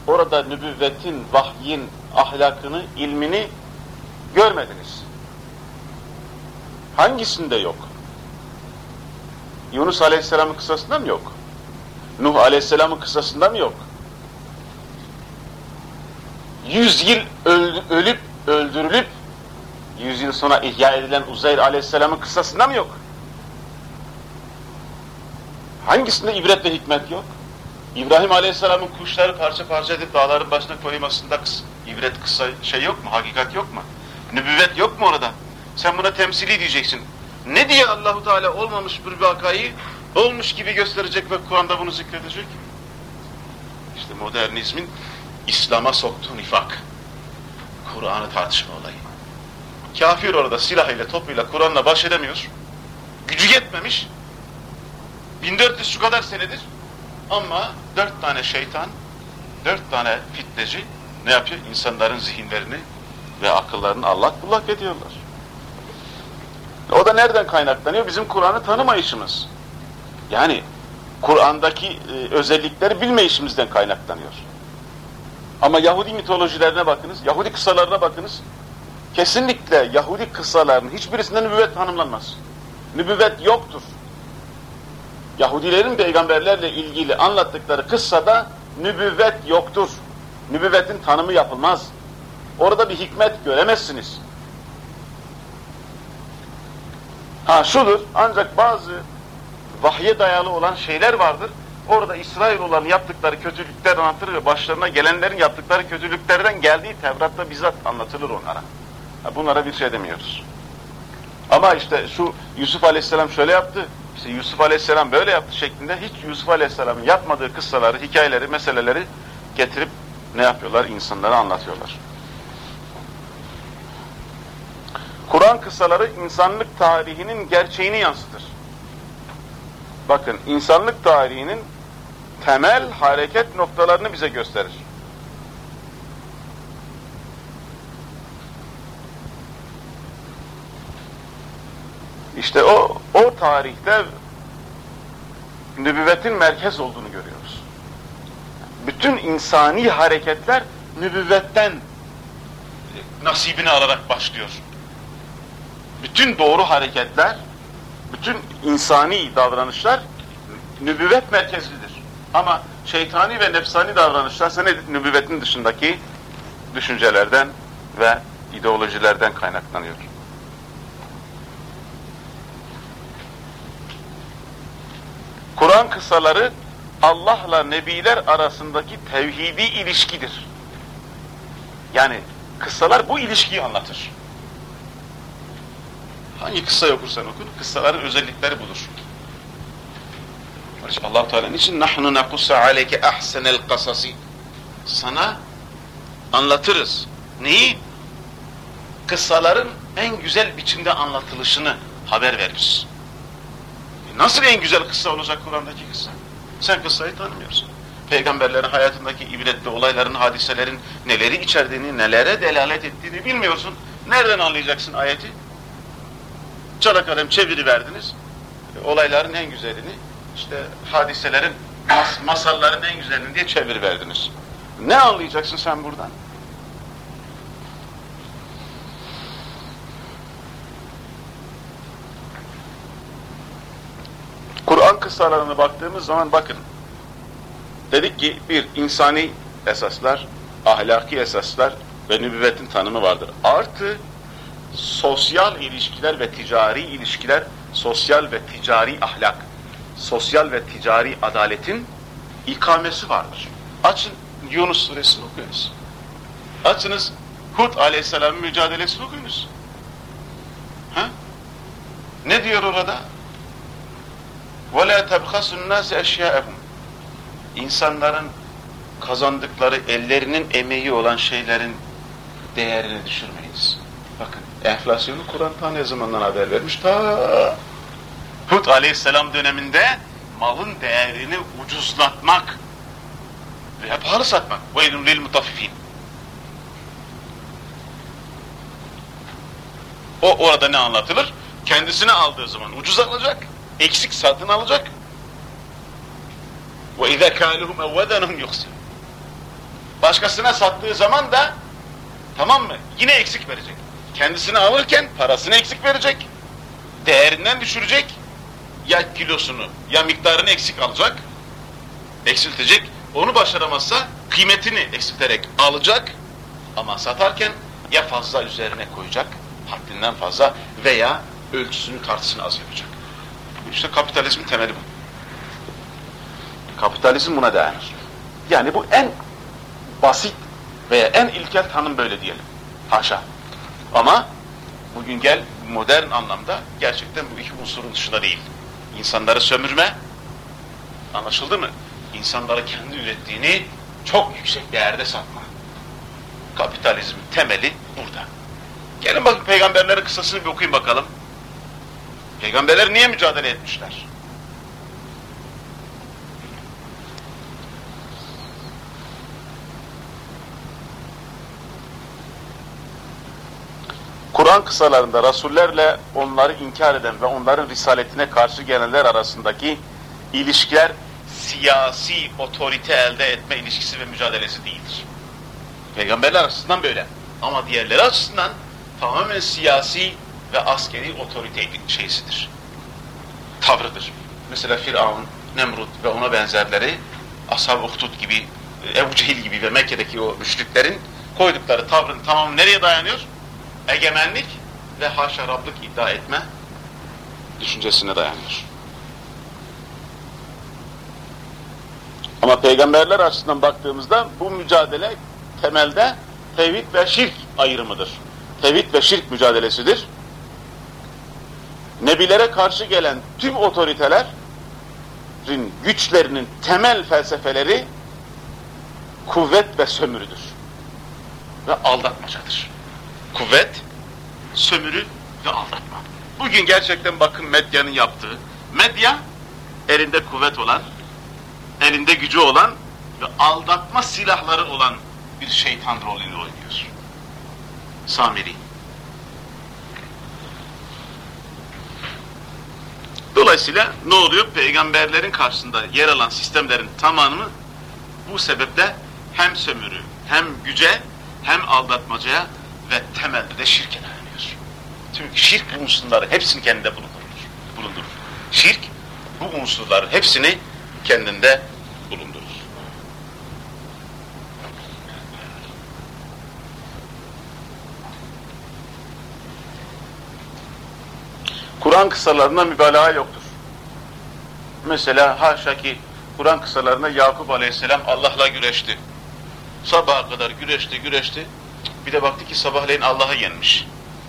A: orada nübüvvetin, vahyin, ahlakını, ilmini görmediniz. Hangisinde yok? Yunus Aleyhisselam'ın kıssasında mı yok? Nuh Aleyhisselam'ın kıssasında mı yok? Yüz yıl öl ölüp öldürülüp yüz yıl sonra ihya edilen Uzeyr Aleyhisselam'ın kıssasında mı yok? Hangisinde ibret ve hikmet yok? İbrahim Aleyhisselam'ın kuşları parça parça edip dağların başına koymasında kıs, ibret kısa şey yok mu? Hakikat yok mu? Nübüvvet yok mu orada? Sen buna temsili diyeceksin. Ne diye Allahu Teala olmamış bir vakayı olmuş gibi gösterecek ve Kur'an'da bunu zikredecek? İşte modernizmin İslam'a soktuğu nifak. Kur'an'ı tartışma olayı. Kafir orada silahıyla, topuyla, Kur'an'la baş edemiyor. Gücü yetmemiş. 1400 şu kadar senedir ama dört tane şeytan, dört tane fitneci ne yapıyor? İnsanların zihinlerini ve akıllarını allak bullak ediyorlar. O da nereden kaynaklanıyor? Bizim Kur'an'ı tanımayışımız. Yani Kur'an'daki e, özellikleri bilmeyişimizden kaynaklanıyor. Ama Yahudi mitolojilerine bakınız, Yahudi kıssalarına bakınız. Kesinlikle Yahudi kıssalarının hiçbirisinde nübüvvet tanımlanmaz. Nübüvvet yoktur. Yahudilerin peygamberlerle ilgili anlattıkları kıssada nübüvvet yoktur. Nübüvvetin tanımı yapılmaz. Orada bir hikmet göremezsiniz. Ha şudur, ancak bazı vahye dayalı olan şeyler vardır. Orada İsrailoğulların yaptıkları kötülükler anlatılır ve başlarına gelenlerin yaptıkları kötülüklerden geldiği Tevrat'ta bizzat anlatılır onlara. Ha, bunlara bir şey demiyoruz. Ama işte şu Yusuf Aleyhisselam şöyle yaptı, işte Yusuf Aleyhisselam böyle yaptı şeklinde hiç Yusuf Aleyhisselam'ın yapmadığı kıssaları, hikayeleri, meseleleri getirip ne yapıyorlar? insanlara anlatıyorlar. Kur'an kıssaları insanlık tarihinin gerçeğini yansıtır. Bakın insanlık tarihinin temel hareket noktalarını bize gösterir. İşte o, o tarihte nübüvvetin merkez olduğunu görüyoruz. Bütün insani hareketler nübüvvetten nasibini alarak başlıyor. Bütün doğru hareketler, bütün insani davranışlar nübüvvet merkezlidir. Ama şeytani ve nefsani davranışlar ise nübüvvetin dışındaki düşüncelerden ve ideolojilerden kaynaklanıyor. Kur'an kıssaları Allah'la nebiler arasındaki tevhidi ilişkidir. Yani kıssalar bu ilişkiyi anlatır. Hangi kıssayı okursan okur, kıssaların özellikleri budur. allah Teala niçin nahnu nakussa aleyke ahsenel kasasi sana anlatırız. Neyi? Kıssaların en güzel biçimde anlatılışını haber veririz. Nasıl en güzel kıssa olacak Kur'an'daki kıssa? Sen kıssayı tanımıyorsun. Peygamberlerin hayatındaki ibretli olayların, hadiselerin neleri içerdiğini, nelere delalet ettiğini bilmiyorsun. Nereden anlayacaksın ayeti? Çala kalem çeviriverdiniz. Olayların en güzelini, işte hadiselerin, mas masalların en güzelini diye çeviriverdiniz. Ne anlayacaksın sen buradan? Kur'an kıssalarına baktığımız zaman bakın. Dedik ki bir insani esaslar, ahlaki esaslar ve nübüvvetin tanımı vardır. Artı sosyal ilişkiler ve ticari ilişkiler, sosyal ve ticari ahlak, sosyal ve ticari adaletin ikamesi vardır. Açın Yunus suresini okuyunuz. Açınız Hud aleyhisselamın mücadelesini okuyunuz. Ha? Ne diyor orada? وَلَا تَبْخَسُ النَّاسِ اَشْيَاءَهُمْ İnsanların kazandıkları, ellerinin emeği olan şeylerin değerini düşürmeyiz. Bakın, enflasyonu Kur'an ta ne zamandan haber vermiş? Ta Hud aleyhisselam döneminde malın değerini ucuzlatmak veya pahalı satmak. وَاِذُمْ لِلْمُطَفِّف۪ينَ O orada ne anlatılır? Kendisine aldığı zaman ucuz alacak, eksik satın alacak. وَاِذَا كَالُهُمْ اَوَّدَنُهُمْ يُخْسِرُ Başkasına sattığı zaman da tamam mı? Yine eksik verecek. Kendisini alırken parasını eksik verecek. Değerinden düşürecek. Ya kilosunu ya miktarını eksik alacak. Eksiltecek. Onu başaramazsa kıymetini eksilterek alacak. Ama satarken ya fazla üzerine koyacak, haddinden fazla veya ölçüsünü tartısını az yapacak. İşte kapitalizmin temeli bu. Kapitalizm buna dayanır. Yani bu en basit veya en ilkel tanım böyle diyelim. Haşa. Ama bugün gel modern anlamda gerçekten bu iki unsurun dışında değil. İnsanları sömürme, anlaşıldı mı? İnsanları kendi ürettiğini çok yüksek değerde satma. Kapitalizmin temeli burada. Gelin bakın peygamberlerin kıssasını bir okuyun bakalım. Peygamberler niye mücadele etmişler? Kur'an kısalarında rasullerle onları inkar eden ve onların risaletine karşı gelenler arasındaki ilişkiler siyasi otorite elde etme ilişkisi ve mücadelesi değildir. Peygamberler açısından böyle. Ama diğerleri açısından tamamen siyasi ve askeri otorite şeysidir. Tavrıdır. Mesela Firavun, Nemrut ve ona benzerleri Ashab-ı Uhdud gibi, Ebu Cehil gibi ve Mekke'deki o müşriklerin koydukları tavrın tamamı nereye dayanıyor? Egemenlik ve haşa Rablık iddia etme düşüncesine dayanıyor. Ama peygamberler açısından baktığımızda bu mücadele temelde tevhid ve şirk ayrımıdır. Tevhid ve şirk mücadelesidir. Nebilere karşı gelen tüm otoritelerin güçlerinin temel felsefeleri kuvvet ve sömürüdür. Ve aldatmacadır. Kuvvet, sömürü ve aldatma. Bugün gerçekten bakın medyanın yaptığı, medya elinde kuvvet olan, elinde gücü olan ve aldatma silahları olan bir şeytan rolünü oynuyor. Samiri. Dolayısıyla ne oluyor? Peygamberlerin karşısında yer alan sistemlerin tamamı bu sebeple hem sömürü, hem güce, hem aldatmacaya ve temelde de şirke dayanıyor. Çünkü şirk bu unsurları hepsini kendinde bulundurur. bulundurur. Şirk bu unsurların hepsini kendinde bulundurur. Kur'an kıssalarında mübalağa yoktur. Mesela haşa ki Kur'an kıssalarında Yakup Aleyhisselam Allah'la güreşti. Sabaha kadar güreşti, güreşti. Bir de baktı ki sabahleyin Allah'a yenmiş.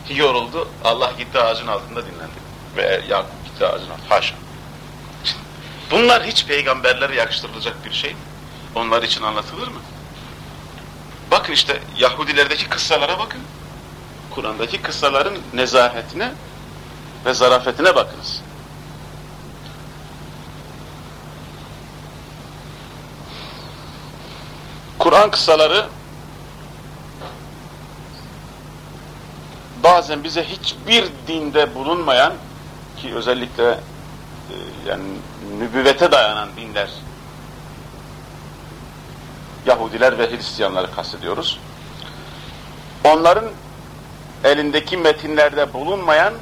A: Yoruldu, Allah gitti ağacın altında dinlendi. Ve Yakup gitti ağacın altında. Haşa. Bunlar hiç peygamberlere yakıştırılacak bir şey? Onlar için anlatılır mı? Bakın işte Yahudilerdeki kıssalara bakın. Kur'an'daki kıssaların nezahetine ve zarafetine bakınız. Kur'an kıssaları bazen bize hiçbir dinde bulunmayan ki özellikle e, yani nübüvvete dayanan dinler Yahudiler ve Hristiyanları kastediyoruz. Onların elindeki metinlerde bulunmayan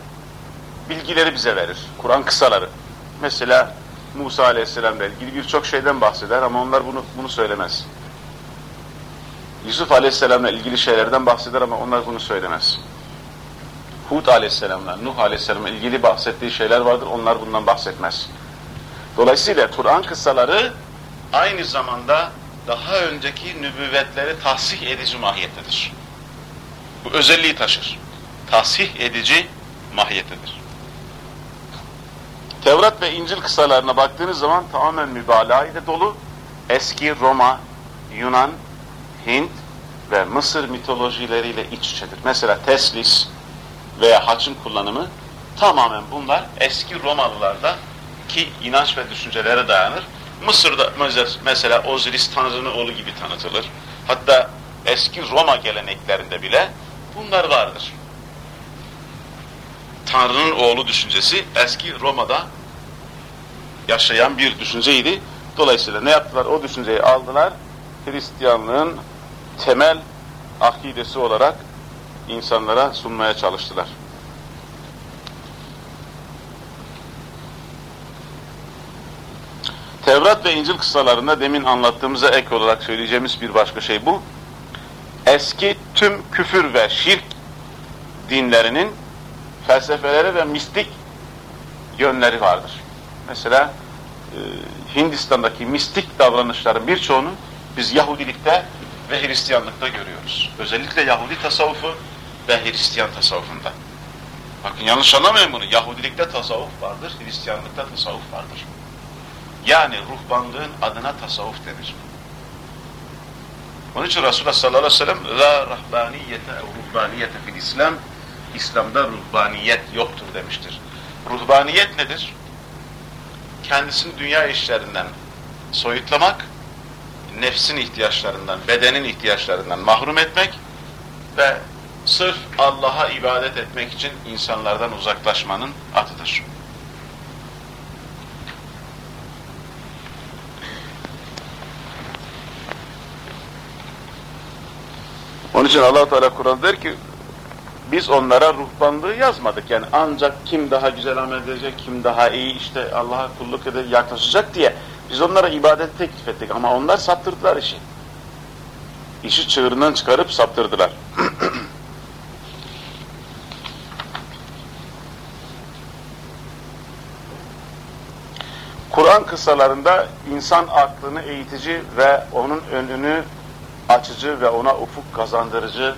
A: bilgileri bize verir. Kur'an kısaları. Mesela Musa Aleyhisselam'la ilgili birçok şeyden bahseder ama onlar bunu bunu söylemez. Yusuf Aleyhisselam'la ilgili şeylerden bahseder ama onlar bunu söylemez. Hud Aleyhisselam'la, Nuh Aleyhisselam'la ilgili bahsettiği şeyler vardır, onlar bundan bahsetmez. Dolayısıyla Kur'an kıssaları aynı zamanda daha önceki nübüvvetleri tahsih edici mahiyettedir. Bu özelliği taşır. Tahsih edici mahiyettedir. Tevrat ve İncil kısalarına baktığınız zaman tamamen mübalağa ile dolu. Eski Roma, Yunan, Hint ve Mısır mitolojileriyle iç içedir. Mesela teslis veya haçın kullanımı tamamen bunlar eski Romalılarda ki inanç ve düşüncelere dayanır. Mısır'da mesela Osiris Tanrı'nın oğlu gibi tanıtılır. Hatta eski Roma geleneklerinde bile bunlar vardır. Tanrı'nın oğlu düşüncesi eski Roma'da yaşayan bir düşünceydi. Dolayısıyla ne yaptılar? O düşünceyi aldılar. Hristiyanlığın temel akidesi olarak insanlara sunmaya çalıştılar. Tevrat ve İncil kıssalarında demin anlattığımıza ek olarak söyleyeceğimiz bir başka şey bu. Eski tüm küfür ve şirk dinlerinin felsefeleri ve mistik yönleri vardır. Mesela e, Hindistan'daki mistik davranışların birçoğunu biz Yahudilikte ve Hristiyanlıkta görüyoruz. Özellikle Yahudi tasavvufu ve Hristiyan tasavvufunda. Bakın yanlış anlamayın bunu. Yahudilikte tasavvuf vardır, Hristiyanlıkta tasavvuf vardır. Yani ruhbanlığın adına tasavvuf denir. Onun için Resulullah sallallahu aleyhi ve sellem la rahbaniyete ruhbaniyete fil İslam İslam'da ruhbaniyet yoktur demiştir. Ruhbaniyet nedir? Kendisini dünya işlerinden soyutlamak, nefsin ihtiyaçlarından, bedenin ihtiyaçlarından mahrum etmek ve sırf Allah'a ibadet etmek için insanlardan uzaklaşmanın adıdır. Onun için allah Teala Kur'an der ki biz onlara ruhbanlığı yazmadık. Yani ancak kim daha güzel amel edecek, kim daha iyi işte Allah'a kulluk edecek, yaklaşacak diye biz onlara ibadet teklif ettik. Ama onlar saptırdılar işi. İşi çığırından çıkarıp saptırdılar. Kur'an kıssalarında insan aklını eğitici ve onun önünü açıcı ve ona ufuk kazandırıcı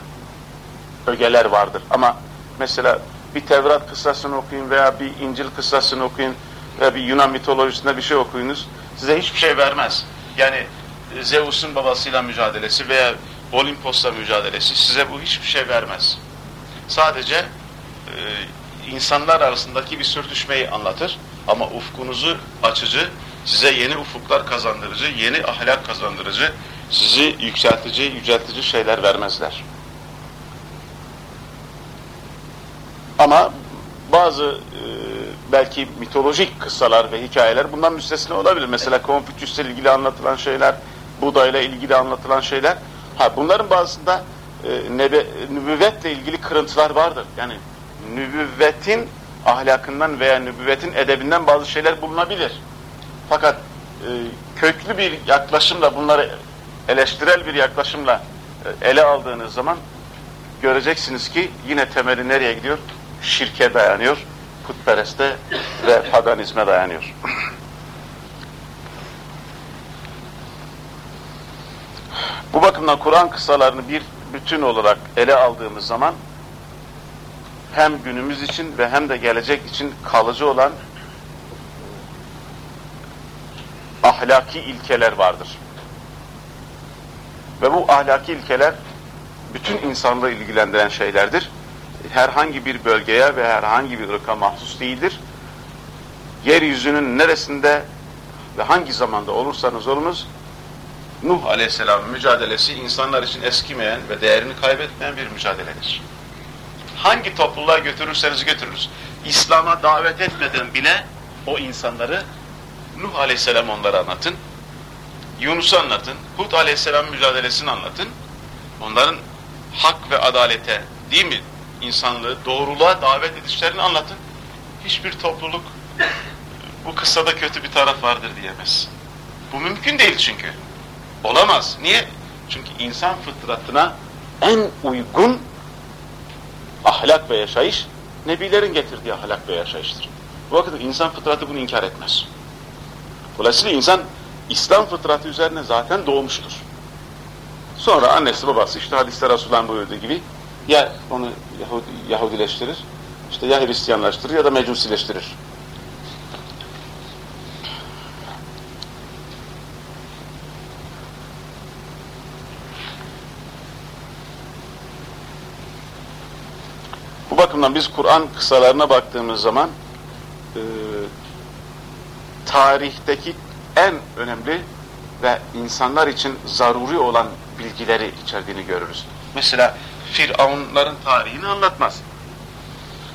A: ögeler vardır. Ama mesela bir Tevrat kıssasını okuyun veya bir İncil kıssasını okuyun veya bir Yunan mitolojisinde bir şey okuyunuz. Size hiçbir şey vermez. Yani Zeus'un babasıyla mücadelesi veya Olimpos'la mücadelesi size bu hiçbir şey vermez. Sadece e, insanlar arasındaki bir sürtüşmeyi anlatır ama ufkunuzu açıcı, size yeni ufuklar kazandırıcı, yeni ahlak kazandırıcı, sizi yükseltici, yüceltici şeyler vermezler. Ama bazı e, belki mitolojik kıssalar ve hikayeler bundan müstesna olabilir. Mesela Konfüçyüs'le ilgili anlatılan şeyler, Buda ile ilgili anlatılan şeyler. Ha bunların bazısında e, nebe, nübüvvetle ilgili kırıntılar vardır. Yani nübüvvetin ahlakından veya nübüvvetin edebinden bazı şeyler bulunabilir. Fakat e, köklü bir yaklaşımla bunları eleştirel bir yaklaşımla e, ele aldığınız zaman göreceksiniz ki yine temeli nereye gidiyor? Şirke dayanıyor, putpereste ve paganizme dayanıyor. Bu bakımdan Kur'an kıssalarını bir bütün olarak ele aldığımız zaman hem günümüz için ve hem de gelecek için kalıcı olan ahlaki ilkeler vardır. Ve bu ahlaki ilkeler bütün insanlığı ilgilendiren şeylerdir. Herhangi bir bölgeye ve herhangi bir ırka mahsus değildir. Yeryüzünün neresinde ve hangi zamanda olursanız olunuz Nuh Aleyhisselam'ın mücadelesi insanlar için eskimeyen ve değerini kaybetmeyen bir mücadeledir. Hangi topluluğa götürürseniz götürürüz. İslam'a davet etmeden bile o insanları Nuh Aleyhisselam onlara anlatın. Yunus'u anlatın. Hud Aleyhisselam mücadelesini anlatın. Onların hak ve adalete değil mi? İnsanlığı doğruluğa davet edişlerini anlatın. Hiçbir topluluk bu kıssada kötü bir taraf vardır diyemez. Bu mümkün değil çünkü. Olamaz. Niye? Çünkü insan fıtratına en uygun ahlak ve yaşayış nebilerin getirdiği ahlak ve yaşayıştır. Bu vakit insan fıtratı bunu inkar etmez. Dolayısıyla insan İslam fıtratı üzerine zaten doğmuştur. Sonra annesi babası işte hadiste Resulullah'ın buyurduğu gibi ya onu Yahudi, Yahudileştirir, işte ya Hristiyanlaştırır ya da Mecusileştirir. Bu bakımdan biz Kur'an kısalarına baktığımız zaman e, tarihteki en önemli ve insanlar için zaruri olan bilgileri içerdiğini görürüz. Mesela Firavunların tarihini anlatmaz.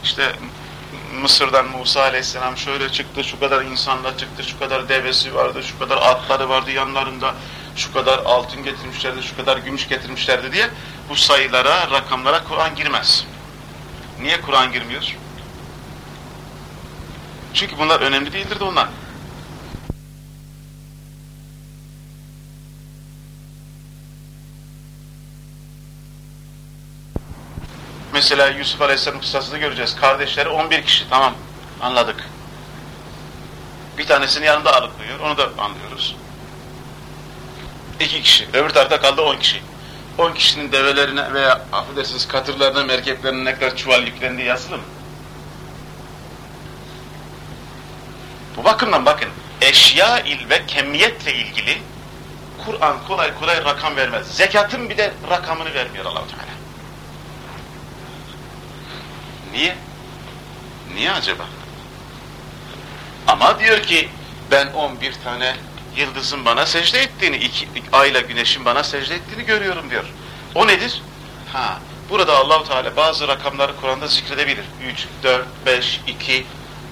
A: İşte Mısır'dan Musa Aleyhisselam şöyle çıktı, şu kadar insanla çıktı, şu kadar devesi vardı, şu kadar atları vardı yanlarında, şu kadar altın getirmişlerdi, şu kadar gümüş getirmişlerdi diye bu sayılara, rakamlara Kur'an girmez. Niye Kur'an girmiyor? Çünkü bunlar önemli değildir de ondan. Mesela Yusuf Aleyhisselam kıssasını göreceğiz. Kardeşleri 11 kişi. Tamam anladık. Bir tanesini yanında alıklıyor. Onu da anlıyoruz. İki kişi. Öbür tarafta kaldı 10 kişi. 10 kişinin develerine veya affedersiniz katırlarına, merkeplerine ne kadar çuval yüklendiği yazılı mı? Bu bakımdan bakın eşya il ve kemiyetle ilgili Kur'an kolay kolay rakam vermez. Zekatın bir de rakamını vermiyor Allah-u Teala. Niye? Niye acaba? Ama diyor ki ben 11 tane yıldızın bana secde ettiğini, iki, ayla güneşin bana secde ettiğini görüyorum diyor. O nedir? Ha, burada Allahu Teala bazı rakamları Kur'an'da zikredebilir. 3, 4, 5, 2,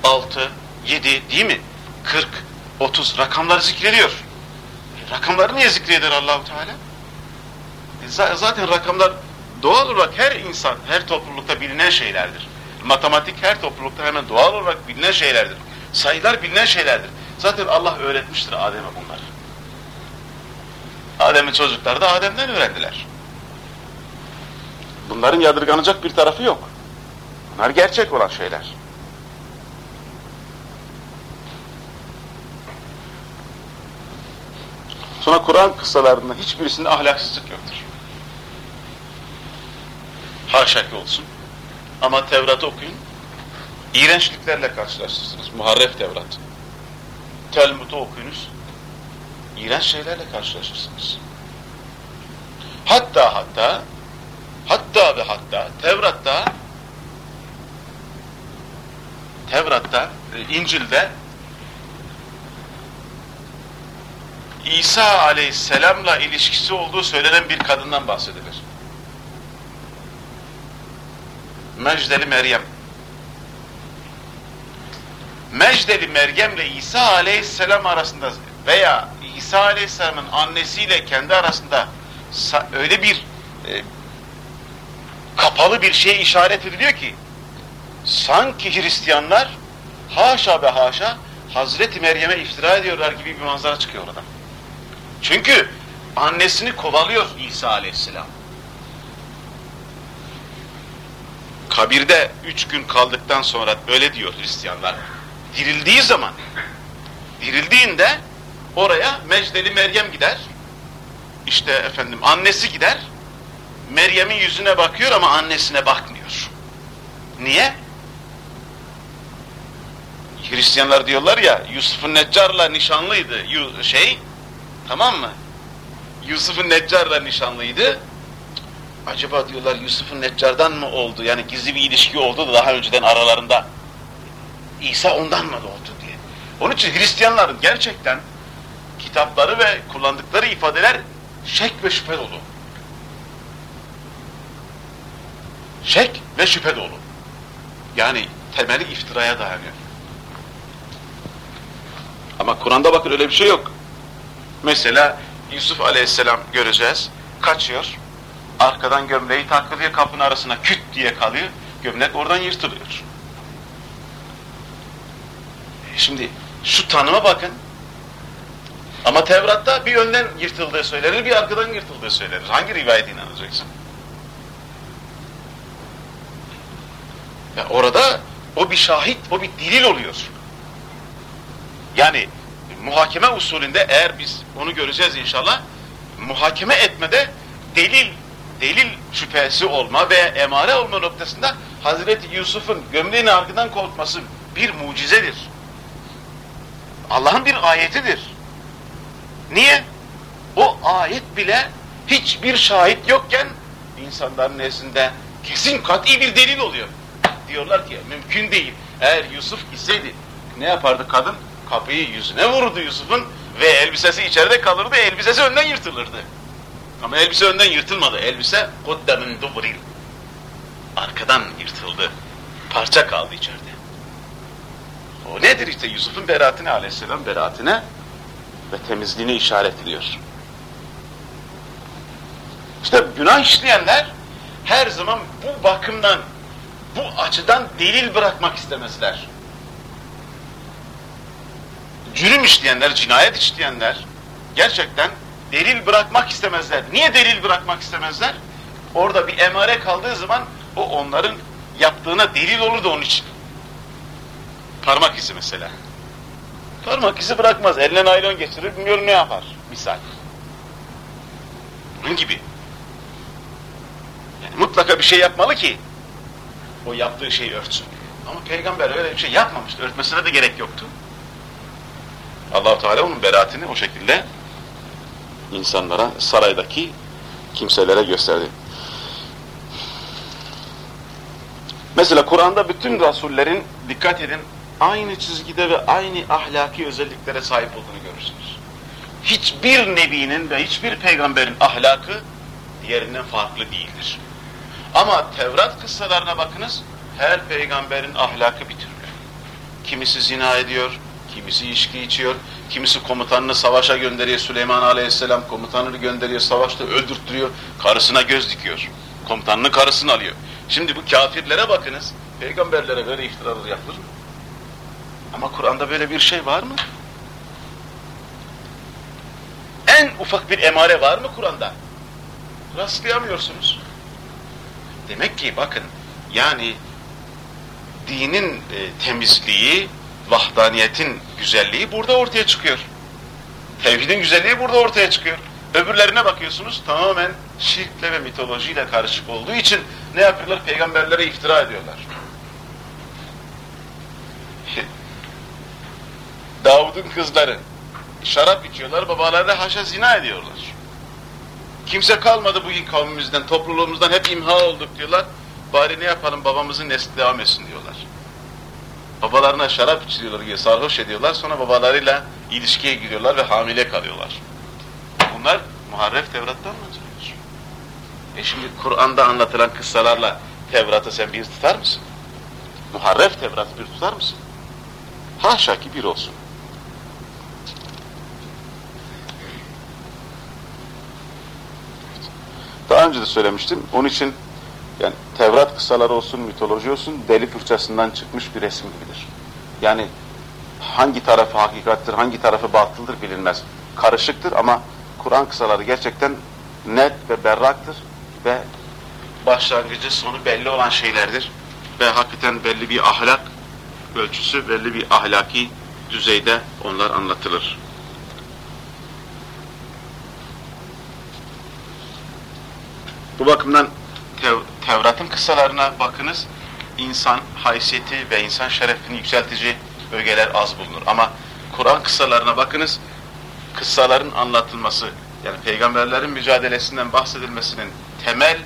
A: 6, 7 değil mi? 40, 30 rakamları zikrediyor. Rakamları niye zikrediyor Allahu Teala? E, zaten rakamlar doğal olarak her insan, her toplulukta bilinen şeylerdir. Matematik her toplulukta hemen doğal olarak bilinen şeylerdir. Sayılar bilinen şeylerdir. Zaten Allah öğretmiştir Adem'e bunları. Adem'in çocukları da Adem'den öğrendiler. Bunların yadırganacak bir tarafı yok. Bunlar gerçek olan şeyler. Sonra Kur'an kıssalarında hiçbirisinde ahlaksızlık yoktur. Haşa olsun. Ama Tevrat'ı okuyun. İğrençliklerle karşılaşırsınız. Muharref Tevrat. Talmud'u okuyunuz. İğrenç şeylerle karşılaşırsınız. Hatta hatta hatta ve hatta Tevrat'ta Tevrat'ta, e, İncil'de İsa aleyhisselamla ilişkisi olduğu söylenen bir kadından bahsedilir. Mecdeli Meryem. Mecdeli Meryem ile İsa aleyhisselam arasında veya İsa aleyhisselamın annesiyle kendi arasında öyle bir e, kapalı bir şey işaret ediliyor ki sanki Hristiyanlar haşa ve haşa Hazreti Meryem'e iftira ediyorlar gibi bir manzara çıkıyor oradan. Çünkü annesini kovalıyor İsa aleyhisselam. Kabirde üç gün kaldıktan sonra öyle diyor Hristiyanlar. Dirildiği zaman, dirildiğinde oraya Mecdeli Meryem gider. İşte efendim annesi gider. Meryem'in yüzüne bakıyor ama annesine bakmıyor. Niye? Hristiyanlar diyorlar ya Yusuf'un Neccar'la nişanlıydı. Şey, tamam mı? Yusuf'un Neccar'la nişanlıydı acaba diyorlar Yusuf'un Neccar'dan mı oldu? Yani gizli bir ilişki oldu da daha önceden aralarında. İsa ondan mı doğdu diye. Onun için Hristiyanların gerçekten kitapları ve kullandıkları ifadeler şek ve şüphe dolu. Şek ve şüphe dolu. Yani temeli iftiraya dayanıyor. Ama Kur'an'da bakın öyle bir şey yok. Mesela Yusuf aleyhisselam göreceğiz. Kaçıyor. Arkadan gömleği takılıyor kapının arasına küt diye kalıyor. Gömlek oradan yırtılıyor. Şimdi şu tanıma bakın. Ama Tevrat'ta bir önden yırtıldığı söylenir, bir arkadan yırtıldığı söylenir. Hangi rivayete inanacaksın? Ya orada o bir şahit, o bir delil oluyor. Yani muhakeme usulünde eğer biz onu göreceğiz inşallah, muhakeme etmede delil, delil şüphesi olma veya emare olma noktasında Hazreti Yusuf'un gömleğini arkadan koltması bir mucizedir. Allah'ın bir ayetidir. Niye? O ayet bile hiçbir şahit yokken insanların nezdinde kesin kat'i bir delil oluyor. Diyorlar ki mümkün değil. Eğer Yusuf iseydi ne yapardı kadın? Kapıyı yüzüne vurdu Yusuf'un ve elbisesi içeride kalırdı, elbisesi önden yırtılırdı. Ama elbise önden yırtılmadı. Elbise kuddemin dubril. Arkadan yırtıldı. Parça kaldı içeride. O nedir işte Yusuf'un beraatine aleyhisselam beraatine ve temizliğine işaret ediyor. İşte günah işleyenler her zaman bu bakımdan, bu açıdan delil bırakmak istemezler. Cürüm işleyenler, cinayet işleyenler gerçekten delil bırakmak istemezler. Niye delil bırakmak istemezler? Orada bir emare kaldığı zaman o onların yaptığına delil olur da onun için. Parmak izi mesela. Parmak izi bırakmaz. Eline naylon geçirir, bilmiyorum ne yapar. Misal. Bunun gibi. Yani mutlaka bir şey yapmalı ki o yaptığı şeyi örtsün. Ama peygamber öyle bir şey yapmamıştı. Örtmesine de gerek yoktu. allah Teala onun beraatini o şekilde insanlara, saraydaki kimselere gösterdi. Mesela Kur'an'da bütün rasullerin, dikkat edin, aynı çizgide ve aynı ahlaki özelliklere sahip olduğunu görürsünüz. Hiçbir nebinin ve hiçbir peygamberin ahlakı diğerinden farklı değildir. Ama Tevrat kıssalarına bakınız, her peygamberin ahlakı bir türlü. Kimisi zina ediyor, kimisi içki içiyor, kimisi komutanını savaşa gönderiyor, Süleyman Aleyhisselam komutanını gönderiyor, savaşta öldürttürüyor, karısına göz dikiyor. Komutanını karısını alıyor. Şimdi bu kafirlere bakınız, peygamberlere böyle iftiralar yapılır mı? Ama Kur'an'da böyle bir şey var mı? En ufak bir emare var mı Kur'an'da? Rastlayamıyorsunuz. Demek ki bakın, yani dinin e, temizliği, vahdaniyetin güzelliği burada ortaya çıkıyor. Tevhidin güzelliği burada ortaya çıkıyor. Öbürlerine bakıyorsunuz tamamen şirkle ve mitolojiyle karışık olduğu için ne yapıyorlar? Peygamberlere iftira ediyorlar. Davud'un kızları şarap içiyorlar, babaları haşa zina ediyorlar. Kimse kalmadı bugün kavmimizden, topluluğumuzdan hep imha olduk diyorlar. Bari ne yapalım babamızın nesli devam etsin diyorlar. Babalarına şarap içiriyorlar diye sarhoş ediyorlar, sonra babalarıyla ilişkiye giriyorlar ve hamile kalıyorlar. Bunlar Muharref Tevrat'ta anlatılıyor. E şimdi Kur'an'da anlatılan kıssalarla Tevrat'ı sen bir tutar mısın? Muharref Tevrat'ı bir tutar mısın? Haşa ki bir olsun. Daha önce de söylemiştim. Onun için Tevrat kıssaları olsun, mitoloji olsun deli fırçasından çıkmış bir resim gibidir. Yani hangi tarafı hakikattir, hangi tarafı batıldır bilinmez. Karışıktır ama Kur'an kıssaları gerçekten net ve berraktır ve başlangıcı sonu belli olan şeylerdir. Ve hakikaten belli bir ahlak ölçüsü, belli bir ahlaki düzeyde onlar anlatılır. Bu bakımdan Tev Tevrat'ın kıssalarına bakınız, insan haysiyeti ve insan şerefini yükseltici ögeler az bulunur. Ama Kur'an kıssalarına bakınız, kıssaların anlatılması, yani peygamberlerin mücadelesinden bahsedilmesinin temel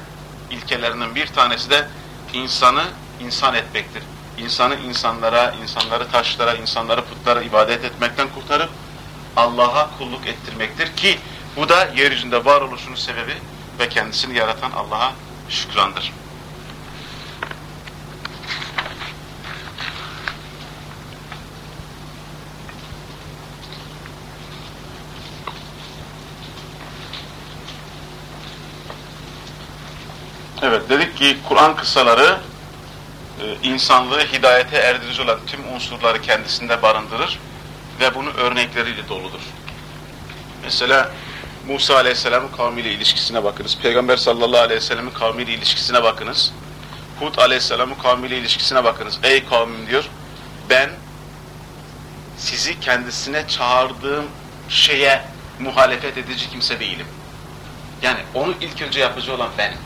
A: ilkelerinin bir tanesi de insanı insan etmektir. İnsanı insanlara, insanları taşlara, insanları putlara ibadet etmekten kurtarıp Allah'a kulluk ettirmektir ki bu da yeryüzünde varoluşunun sebebi ve kendisini yaratan Allah'a şükrandır. Evet dedik ki Kur'an kıssaları e, insanlığı hidayete erdirici olan tüm unsurları kendisinde barındırır ve bunun örnekleriyle doludur. Mesela Musa Aleyhisselam'ın kavmiyle ilişkisine bakınız. Peygamber sallallahu aleyhi ve sellem'in kavmiyle ilişkisine bakınız. Hud Aleyhisselam'ın kavmiyle ilişkisine bakınız. Ey kavmim diyor, ben sizi kendisine çağırdığım şeye muhalefet edici kimse değilim. Yani onu ilk önce yapıcı olan benim.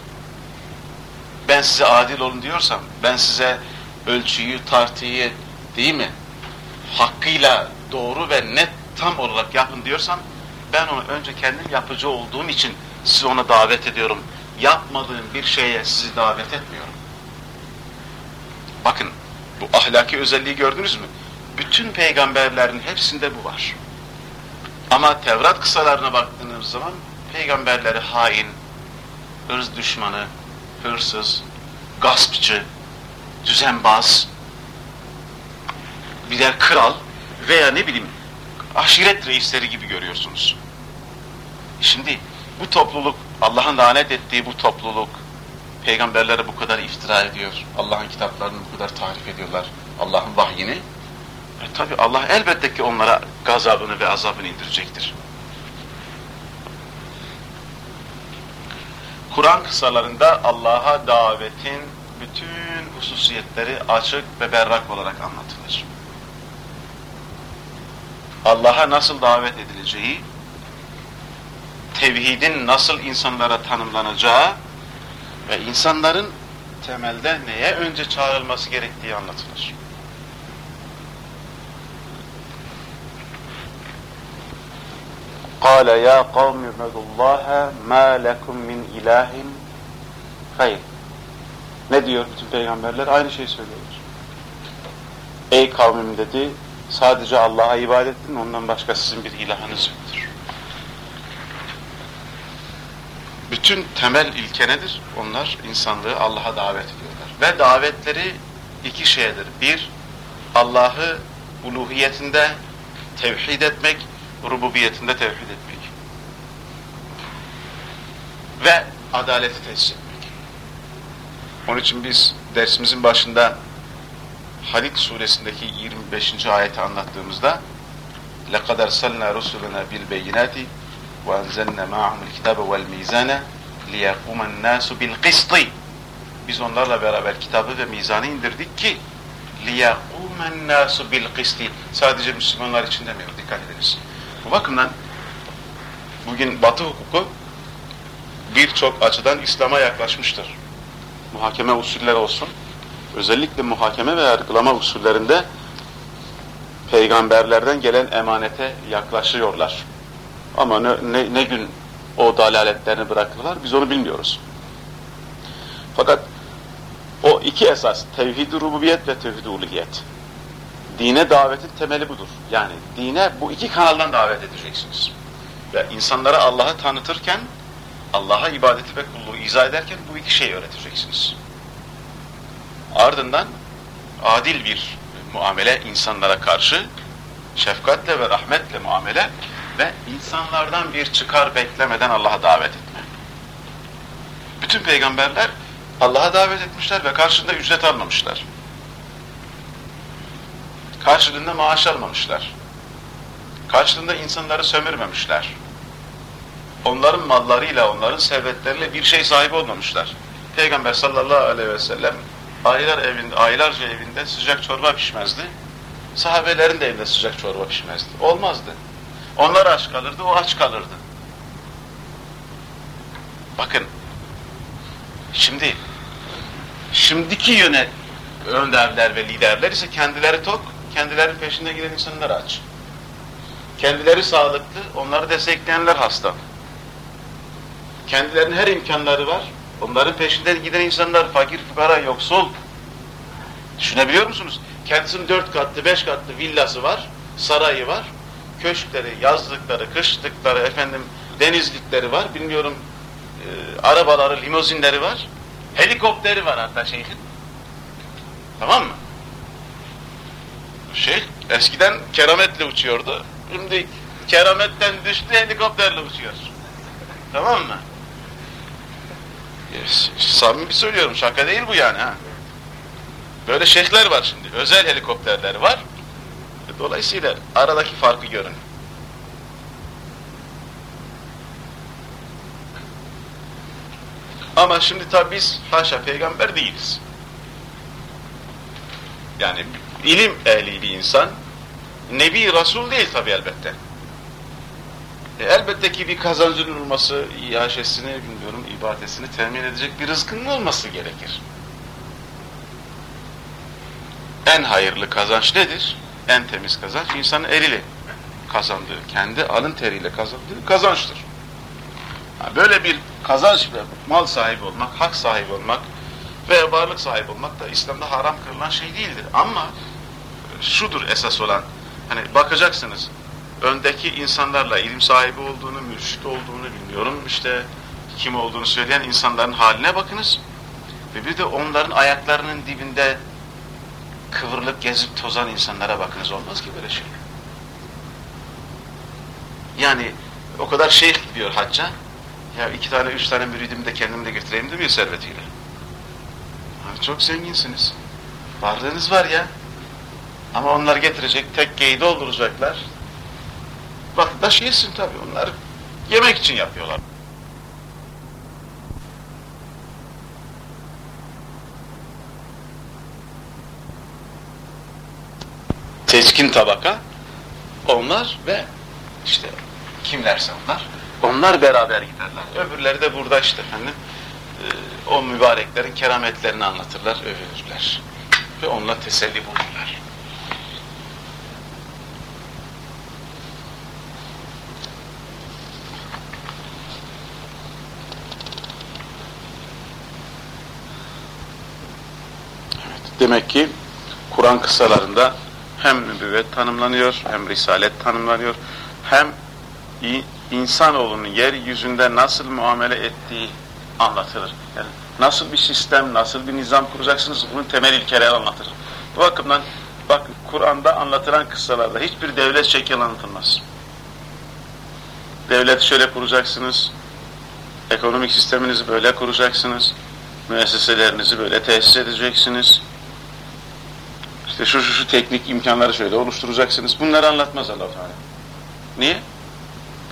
A: Ben size adil olun diyorsam, ben size ölçüyü, tartıyı değil mi? Hakkıyla doğru ve net tam olarak yapın diyorsam, ben onu önce kendim yapıcı olduğum için sizi ona davet ediyorum. Yapmadığım bir şeye sizi davet etmiyorum. Bakın, bu ahlaki özelliği gördünüz mü? Bütün peygamberlerin hepsinde bu var. Ama Tevrat kısalarına baktığınız zaman peygamberleri hain, ırz düşmanı, hırsız, gaspçı, düzenbaz, birer kral veya ne bileyim aşiret reisleri gibi görüyorsunuz. Şimdi bu topluluk, Allah'ın lanet ettiği bu topluluk, peygamberlere bu kadar iftira ediyor, Allah'ın kitaplarını bu kadar tarif ediyorlar, Allah'ın vahyini. E tabi Allah elbette ki onlara gazabını ve azabını indirecektir. Kur'an kısalarında Allah'a davetin bütün hususiyetleri açık ve berrak olarak anlatılır. Allah'a nasıl davet edileceği, tevhidin nasıl insanlara tanımlanacağı ve insanların temelde neye önce çağrılması gerektiği anlatılır. قال يا قوم اعبدوا الله ما لكم من إله غير Ne diyor bütün peygamberler? Aynı şeyi söylüyorlar. Ey kavmim dedi, sadece Allah'a ibadet edin, ondan başka sizin bir ilahınız yoktur. Bütün temel ilke nedir? Onlar insanlığı Allah'a davet ediyorlar. Ve davetleri iki şeydir. Bir, Allah'ı uluhiyetinde tevhid etmek, rububiyetinde tevhid etmek. Ve adaleti tesis etmek. Onun için biz dersimizin başında Hadid suresindeki 25. ayeti anlattığımızda لَقَدْ اَرْسَلْنَا رُسُلَنَا بِالْبَيِّنَاتِ وَاَنْزَلْنَا مَعَهُمُ الْكِتَابَ وَالْمِيزَانَ لِيَقُومَ النَّاسُ بِالْقِسْطِ Biz onlarla beraber kitabı ve mizanı indirdik ki لِيَقُومَ النَّاسُ بِالْقِسْطِ Sadece Müslümanlar için demiyor, dikkat ediniz. Bu bakımdan bugün Batı hukuku birçok açıdan İslam'a yaklaşmıştır. Muhakeme usulleri olsun, özellikle muhakeme ve yargılama usullerinde peygamberlerden gelen emanete yaklaşıyorlar. Ama ne, ne, ne gün o dalaletlerini bırakırlar biz onu bilmiyoruz. Fakat o iki esas, tevhid-i rububiyet ve tevhid-i uluhiyet. Dine davetin temeli budur. Yani dine bu iki kanaldan davet edeceksiniz. Ve insanlara Allah'ı tanıtırken, Allah'a ibadeti ve kulluğu izah ederken bu iki şeyi öğreteceksiniz. Ardından adil bir muamele insanlara karşı, şefkatle ve rahmetle muamele ve insanlardan bir çıkar beklemeden Allah'a davet etme. Bütün peygamberler Allah'a davet etmişler ve karşında ücret almamışlar. Karşılığında maaş almamışlar. Karşılığında insanları sömürmemişler. Onların mallarıyla, onların servetleriyle bir şey sahibi olmamışlar. Peygamber sallallahu aleyhi ve sellem aylar evinde, aylarca evinde sıcak çorba pişmezdi. Sahabelerin de evinde sıcak çorba pişmezdi. Olmazdı. Onlar aç kalırdı, o aç kalırdı. Bakın, şimdi, şimdiki yöne önderler ve liderler ise kendileri tok, kendilerinin peşinde giden insanlar aç. Kendileri sağlıklı, onları destekleyenler hasta. Kendilerinin her imkanları var, onların peşinden giden insanlar fakir, fukara, yoksul. Düşünebiliyor musunuz? Kendisinin dört katlı, beş katlı villası var, sarayı var. köşkleri, yazlıkları, kışlıkları, efendim denizlikleri var. Bilmiyorum e, arabaları, limuzinleri var. Helikopteri var hatta şeyhin. Tamam mı? Şeyh eskiden kerametle uçuyordu. Şimdi kerametten düştü helikopterle uçuyor. Tamam mı? Samimi söylüyorum şaka değil bu yani ha. Böyle şeyhler var şimdi. Özel helikopterler var. Dolayısıyla aradaki farkı görün. Ama şimdi tabi biz haşa peygamber değiliz. Yani ilim ehli bir insan, Nebi Resul değil tabi elbette. E, elbette ki bir kazancının olması, iaşesini, bilmiyorum, ibadesini temin edecek bir rızkının olması gerekir. En hayırlı kazanç nedir? En temiz kazanç insanın eliyle kazandığı, kendi alın teriyle kazandığı kazançtır. Böyle bir kazanç ve mal sahibi olmak, hak sahibi olmak veya varlık sahibi olmak da İslam'da haram kırılan şey değildir. Ama şudur esas olan, hani bakacaksınız, öndeki insanlarla ilim sahibi olduğunu, mürşit olduğunu bilmiyorum, işte kim olduğunu söyleyen insanların haline bakınız. Ve bir de onların ayaklarının dibinde kıvrılıp gezip tozan insanlara bakınız. Olmaz ki böyle şey. Yani o kadar şeyh gidiyor hacca, ya iki tane, üç tane müridimi de kendim de getireyim demiyor servetiyle. Abi çok zenginsiniz. Varlığınız var ya. Ama onlar getirecek, tekkeyi dolduracaklar. Bak da yesin tabii onlar yemek için yapıyorlar. Seçkin tabaka onlar ve işte kimlerse onlar onlar beraber giderler. Öbürleri de burada işte efendim e, o mübareklerin kerametlerini anlatırlar, övülürler. Ve onunla teselli bulurlar. Evet, demek ki Kur'an kıssalarında hem nübüvvet tanımlanıyor, hem risalet tanımlanıyor, hem insanoğlunun yeryüzünde nasıl muamele ettiği anlatılır. Yani nasıl bir sistem, nasıl bir nizam kuracaksınız bunun temel ilkeleri anlatır. Bu bakımdan bak Kur'an'da anlatılan kıssalarda hiçbir devlet şekli anlatılmaz. Devlet şöyle kuracaksınız, ekonomik sisteminizi böyle kuracaksınız, müesseselerinizi böyle tesis edeceksiniz, işte şu şu şu teknik imkanları şöyle oluşturacaksınız. Bunları anlatmaz allah Teala. Niye?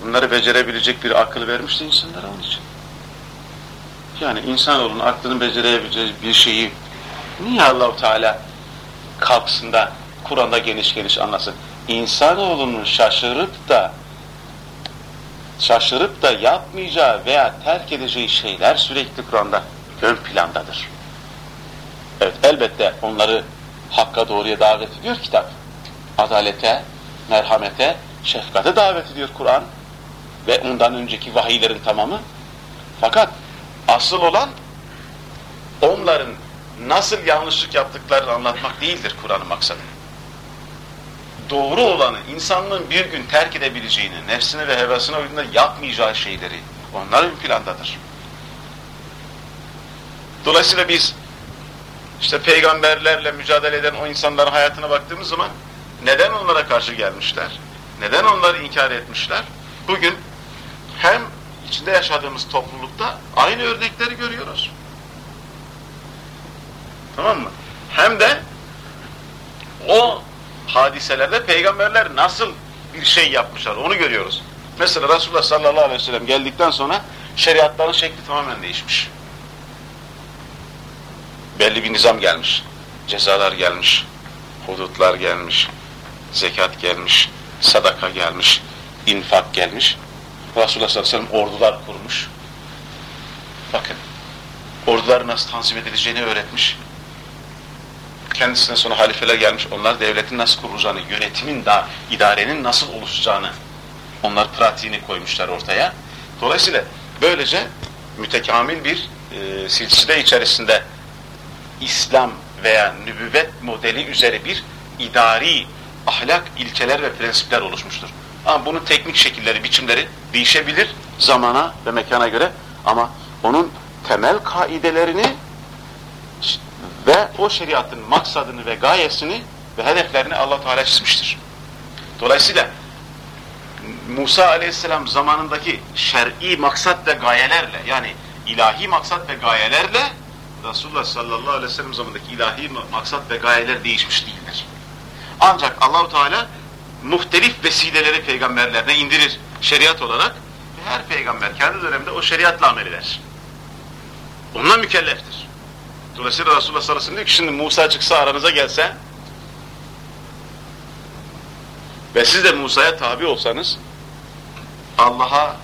A: Bunları becerebilecek bir akıl vermişti insanlara onun için. Yani insanoğlunun aklının becerebileceği bir şeyi niye Allahu Teala kalksın da Kur'an'da geniş geniş anlasın? İnsanoğlunun şaşırıp da şaşırıp da yapmayacağı veya terk edeceği şeyler sürekli Kur'an'da ön plandadır. Evet elbette onları hakka doğruya davet ediyor kitap. Adalete, merhamete, şefkate davet ediyor Kur'an ve ondan önceki vahiylerin tamamı. Fakat asıl olan onların nasıl yanlışlık yaptıklarını anlatmak değildir Kur'an'ın maksadı. Doğru olanı, insanlığın bir gün terk edebileceğini, nefsine ve hevesine uyduğunda yapmayacağı şeyleri, onlar ön plandadır. Dolayısıyla biz işte peygamberlerle mücadele eden o insanların hayatına baktığımız zaman neden onlara karşı gelmişler? Neden onları inkar etmişler? Bugün hem içinde yaşadığımız toplulukta aynı örnekleri görüyoruz. Tamam mı? Hem de o hadiselerde peygamberler nasıl bir şey yapmışlar onu görüyoruz. Mesela Resulullah sallallahu aleyhi ve sellem geldikten sonra şeriatların şekli tamamen değişmiş. Belli bir nizam gelmiş. Cezalar gelmiş. Hudutlar gelmiş. Zekat gelmiş. Sadaka gelmiş. infak gelmiş. Resulullah sallallahu aleyhi ve sellem ordular kurmuş. Bakın, ordular nasıl tanzim edileceğini öğretmiş. Kendisine sonra halifeler gelmiş, onlar devletin nasıl kurulacağını, yönetimin da, idarenin nasıl oluşacağını, onlar pratiğini koymuşlar ortaya. Dolayısıyla böylece mütekamil bir e, silsile içerisinde İslam veya nübüvvet modeli üzere bir idari ahlak ilkeler ve prensipler oluşmuştur. Ama bunun teknik şekilleri, biçimleri değişebilir zamana ve mekana göre ama onun temel kaidelerini ve o şeriatın maksadını ve gayesini ve hedeflerini Allah Teala çizmiştir. Dolayısıyla Musa Aleyhisselam zamanındaki şer'i maksat ve gayelerle yani ilahi maksat ve gayelerle Resulullah sallallahu aleyhi ve sellem zamanındaki ilahi maksat ve gayeler değişmiş değildir. Ancak Allahu Teala muhtelif vesileleri peygamberlerine indirir şeriat olarak ve her peygamber kendi döneminde o şeriatla amel eder. Onunla mükelleftir. Dolayısıyla Resulullah sallallahu aleyhi ve sellem diyor ki şimdi Musa çıksa aranıza gelse ve siz de Musa'ya tabi olsanız Allah'a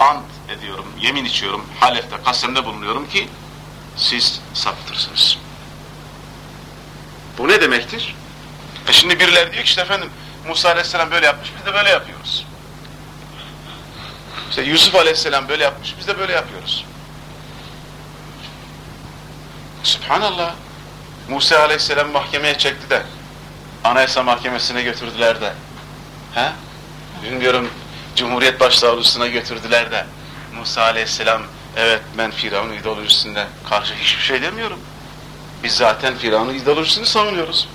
A: ant ediyorum, yemin içiyorum, halefte, kasemde bulunuyorum ki siz sapıtırsınız. Bu ne demektir? E şimdi birileri diyor ki işte efendim Musa aleyhisselam böyle yapmış, biz de böyle yapıyoruz. İşte Yusuf aleyhisselam böyle yapmış, biz de böyle yapıyoruz. Subhanallah. Musa aleyhisselam mahkemeye çekti de anayasa mahkemesine götürdüler de he? bilmiyorum Cumhuriyet Başsavcısına götürdüler de Musa aleyhisselam evet ben Firavun ideolojisinde karşı hiçbir şey demiyorum. Biz zaten Firavun'un ideolojisini savunuyoruz.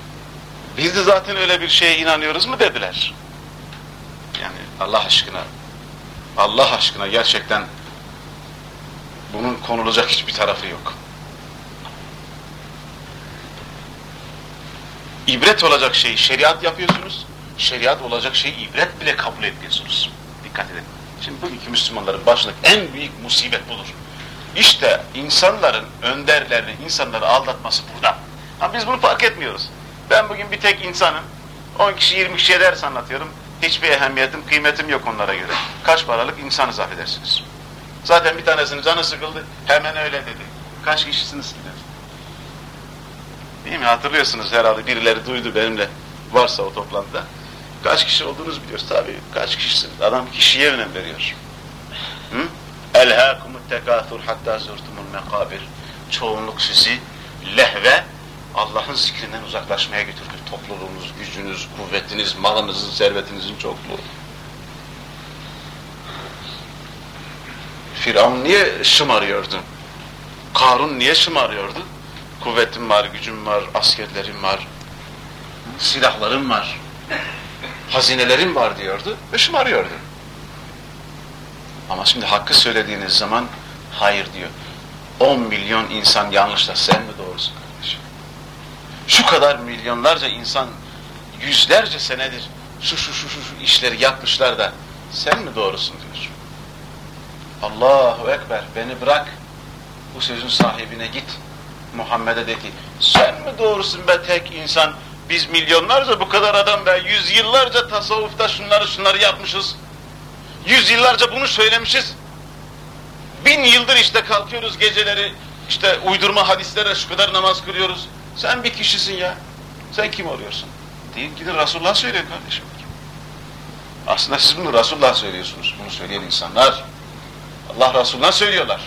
A: Biz de zaten öyle bir şeye inanıyoruz mu dediler. Yani Allah aşkına Allah aşkına gerçekten bunun konulacak hiçbir tarafı yok. İbret olacak şeyi şeriat yapıyorsunuz, şeriat olacak şeyi ibret bile kabul etmiyorsunuz. Dikkat edin. Şimdi bugünkü Müslümanların başındaki en büyük musibet budur. İşte insanların önderlerini, insanları aldatması burada. Ama biz bunu fark etmiyoruz. Ben bugün bir tek insanım, 10 kişi 20 kişiye ders anlatıyorum. Hiçbir ehemmiyetim, kıymetim yok onlara göre. Kaç paralık insanız affedersiniz. Zaten bir tanesinin canı sıkıldı, hemen öyle dedi. Kaç kişisiniz ki dedi. Değil mi? Hatırlıyorsunuz herhalde birileri duydu benimle varsa o toplantıda. Kaç kişi olduğunuzu biliyoruz tabii. Kaç kişisiniz? Adam kişiye önem veriyor. Hı? Elhâkumut tekâthur hattâ zurtumul mekâbir. Çoğunluk sizi lehve Allah'ın zikrinden uzaklaşmaya götürdü. Topluluğunuz, gücünüz, kuvvetiniz, malınızın, servetinizin çokluğu. Firavun niye şımarıyordu? Karun niye şımarıyordu? Kuvvetim var, gücüm var, askerlerim var, silahlarım var, hazinelerim var diyordu ve şımarıyordu. Ama şimdi hakkı söylediğiniz zaman hayır diyor. 10 milyon insan yanlışla sen mi doğrusun kardeşim? Şu kadar milyonlarca insan yüzlerce senedir şu şu şu şu, şu işleri yapmışlar da sen mi doğrusun diyor. Allahu Ekber beni bırak bu sözün sahibine git. Muhammed'e de ki sen mi doğrusun be tek insan biz milyonlarca bu kadar adam be yüzyıllarca tasavvufta şunları şunları yapmışız. Yüzyıllarca bunu söylemişiz. Bin yıldır işte kalkıyoruz geceleri işte uydurma hadislere şu kadar namaz kılıyoruz. Sen bir kişisin ya. Sen kim oluyorsun? Değil gidin Resulullah söyleyin kardeşim. Aslında siz bunu Resulullah söylüyorsunuz. Bunu söyleyen insanlar. Allah Resulullah söylüyorlar.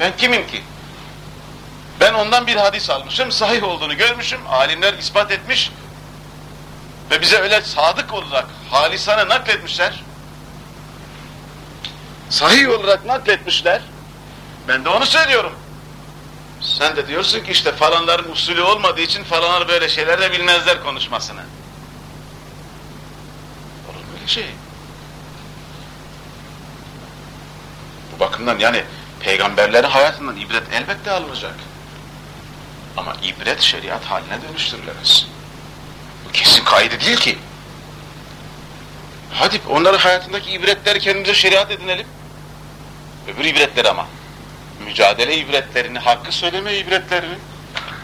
A: Ben kimim ki? Ben ondan bir hadis almışım, sahih olduğunu görmüşüm, alimler ispat etmiş ve bize öyle sadık olarak halisane nakletmişler. Sahih olarak nakletmişler. Ben de onu söylüyorum. Sen de diyorsun ki işte falanların usulü olmadığı için falanlar böyle şeyler de bilmezler konuşmasını. Olur böyle şey. Bu bakımdan yani peygamberlerin hayatından ibret elbette alınacak. Ama ibret şeriat haline dönüştürülemez. Bu kesin kaide değil ki. Hadi onların hayatındaki ibretleri kendimize şeriat edinelim. Öbür ibretler ama. Mücadele ibretlerini, hakkı söyleme ibretlerini.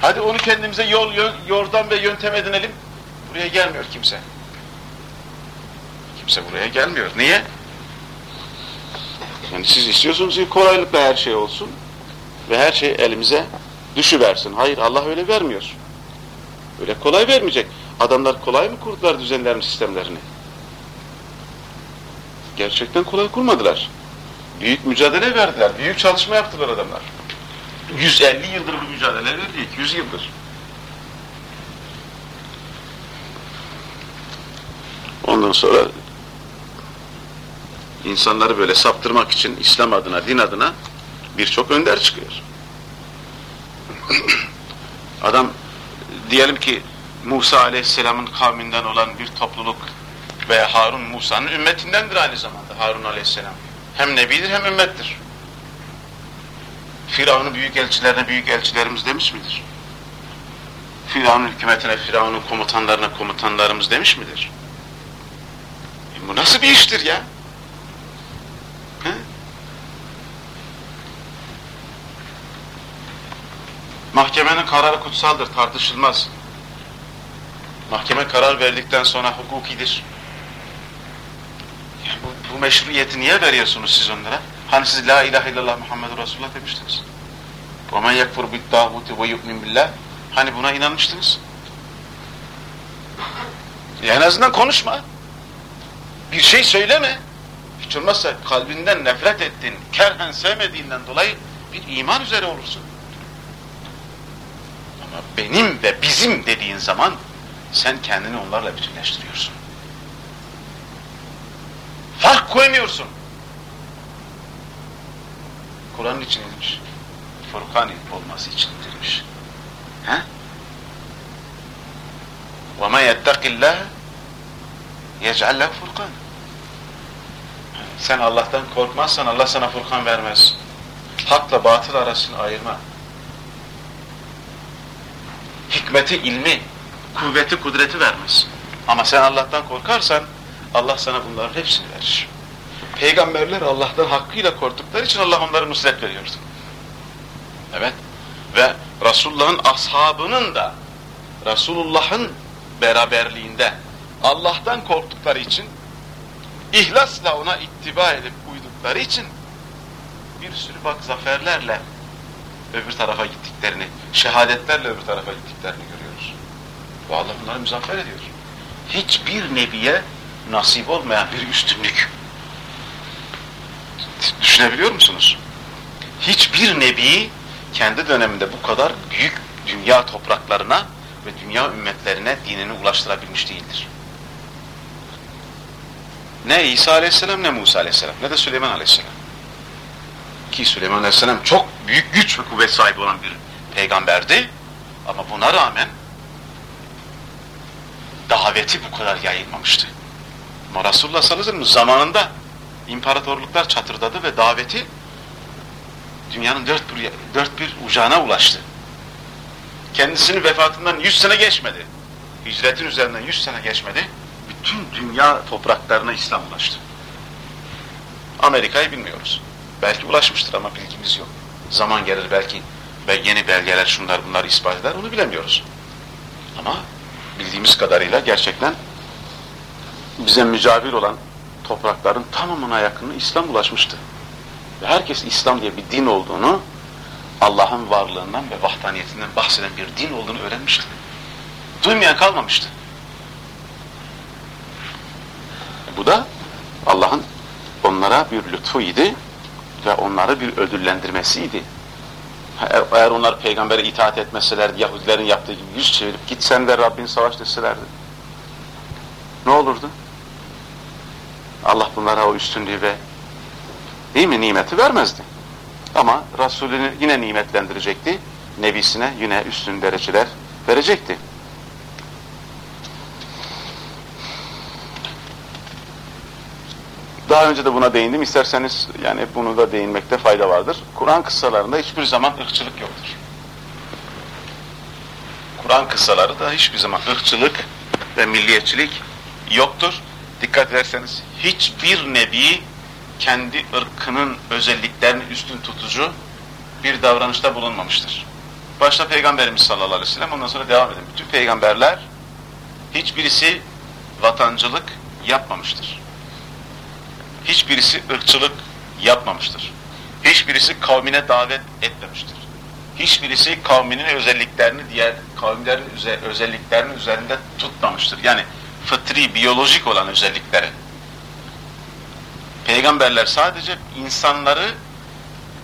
A: Hadi onu kendimize yol, yordam ve yöntem edinelim. Buraya gelmiyor kimse. Kimse buraya gelmiyor. Niye? Yani siz istiyorsunuz ki kolaylıkla her şey olsun ve her şey elimize düşüversin. Hayır Allah öyle vermiyor. Öyle kolay vermeyecek. Adamlar kolay mı kurdular düzenlerini, sistemlerini? Gerçekten kolay kurmadılar. Büyük mücadele verdiler, büyük çalışma yaptılar adamlar. 150 yıldır bu mücadele verdi, 200 yıldır. Ondan sonra insanları böyle saptırmak için İslam adına, din adına birçok önder çıkıyor. Adam diyelim ki Musa Aleyhisselam'ın kavminden olan bir topluluk veya Harun Musa'nın ümmetindendir aynı zamanda Harun Aleyhisselam. Hem nebidir hem ümmettir. Firavun'un büyük elçilerine büyük elçilerimiz demiş midir? Firavun'un hükümetine, Firavun'un komutanlarına komutanlarımız demiş midir? E bu nasıl bir iştir ya? Mahkemenin kararı kutsaldır, tartışılmaz. Mahkeme karar verdikten sonra hukukidir. Ya bu, bu meşruiyeti niye veriyorsunuz siz onlara? Hani siz la ilahe illallah Muhammedur Resulullah demiştiniz. وَمَنْ يَكْفُرْ بِالْتَاغُوتِ وَيُؤْمِنْ بِاللّٰهِ Hani buna inanmıştınız? Ya en azından konuşma. Bir şey söyleme. Hiç olmazsa kalbinden nefret ettin, kerhen sevmediğinden dolayı bir iman üzere olursun. Ama benim ve bizim dediğin zaman sen kendini onlarla bütünleştiriyorsun. Fark koymuyorsun. Kur'an için inmiş. Furkan olması için indirmiş. He? وَمَا يَتَّقِ اللّٰهِ يَجْعَلْ لَهُ فُرْقَانًا Sen Allah'tan korkmazsan Allah sana Furkan vermez. Hakla batıl arasını ayırma. Hikmeti, ilmi, kuvveti, kudreti vermez. Ama sen Allah'tan korkarsan Allah sana bunların hepsini verir. Peygamberler Allah'tan hakkıyla korktukları için Allah onlara nusret veriyordu. Evet. Ve Resulullah'ın ashabının da Resulullah'ın beraberliğinde Allah'tan korktukları için ihlasla ona ittiba edip uydukları için bir sürü bak zaferlerle öbür tarafa gittiklerini, şehadetlerle öbür tarafa gittiklerini görüyoruz. Ve Allah bunları muzaffer ediyor. Hiçbir nebiye nasip olmayan bir üstünlük. Düşünebiliyor musunuz? Hiçbir nebi kendi döneminde bu kadar büyük dünya topraklarına ve dünya ümmetlerine dinini ulaştırabilmiş değildir. Ne İsa aleyhisselam ne Musa aleyhisselam ne de Süleyman aleyhisselam. Ki Süleyman aleyhisselam çok büyük güç ve kuvvet sahibi olan bir peygamberdi. Ama buna rağmen daveti bu kadar yayılmamıştı. Ama Resulullah sallallahu zamanında imparatorluklar çatırdadı ve daveti dünyanın dört bir, dört bir ucağına ulaştı. Kendisinin vefatından yüz sene geçmedi. Hicretin üzerinden yüz sene geçmedi. Bütün dünya topraklarına İslam ulaştı. Amerika'yı bilmiyoruz. Belki ulaşmıştır ama bilgimiz yok. Zaman gelir belki yeni belgeler şunlar bunlar ispat eder onu bilemiyoruz. Ama bildiğimiz kadarıyla gerçekten bize mücavir olan toprakların tamamına yakını İslam ulaşmıştı. Ve herkes İslam diye bir din olduğunu, Allah'ın varlığından ve vahdaniyetinden bahseden bir din olduğunu öğrenmişti. Duymayan kalmamıştı. Bu da Allah'ın onlara bir lütfu idi ve onları bir ödüllendirmesiydi. Eğer, eğer onlar peygambere itaat etmeselerdi, Yahudilerin yaptığı gibi yüz çevirip gitsen de Rabbin savaş deselerdi. Ne olurdu? Allah bunlara o üstünlüğü ve değil mi nimeti vermezdi. Ama Resulünü yine nimetlendirecekti. Nebisine yine üstün dereceler verecekti. Daha önce de buna değindim. İsterseniz yani bunu da değinmekte fayda vardır. Kur'an kıssalarında hiçbir zaman ırkçılık yoktur. Kur'an kıssaları da hiçbir zaman ırkçılık ve milliyetçilik yoktur. Dikkat ederseniz hiçbir nebi kendi ırkının özelliklerini üstün tutucu bir davranışta bulunmamıştır. Başta Peygamberimiz sallallahu aleyhi ve sellem ondan sonra devam edin. Bütün peygamberler hiçbirisi vatancılık yapmamıştır. Hiçbirisi ırkçılık yapmamıştır. Hiçbirisi kavmine davet etmemiştir. Hiçbirisi kavminin özelliklerini diğer kavimlerin özelliklerini üzerinde tutmamıştır. Yani fıtri, biyolojik olan özellikleri. Peygamberler sadece insanları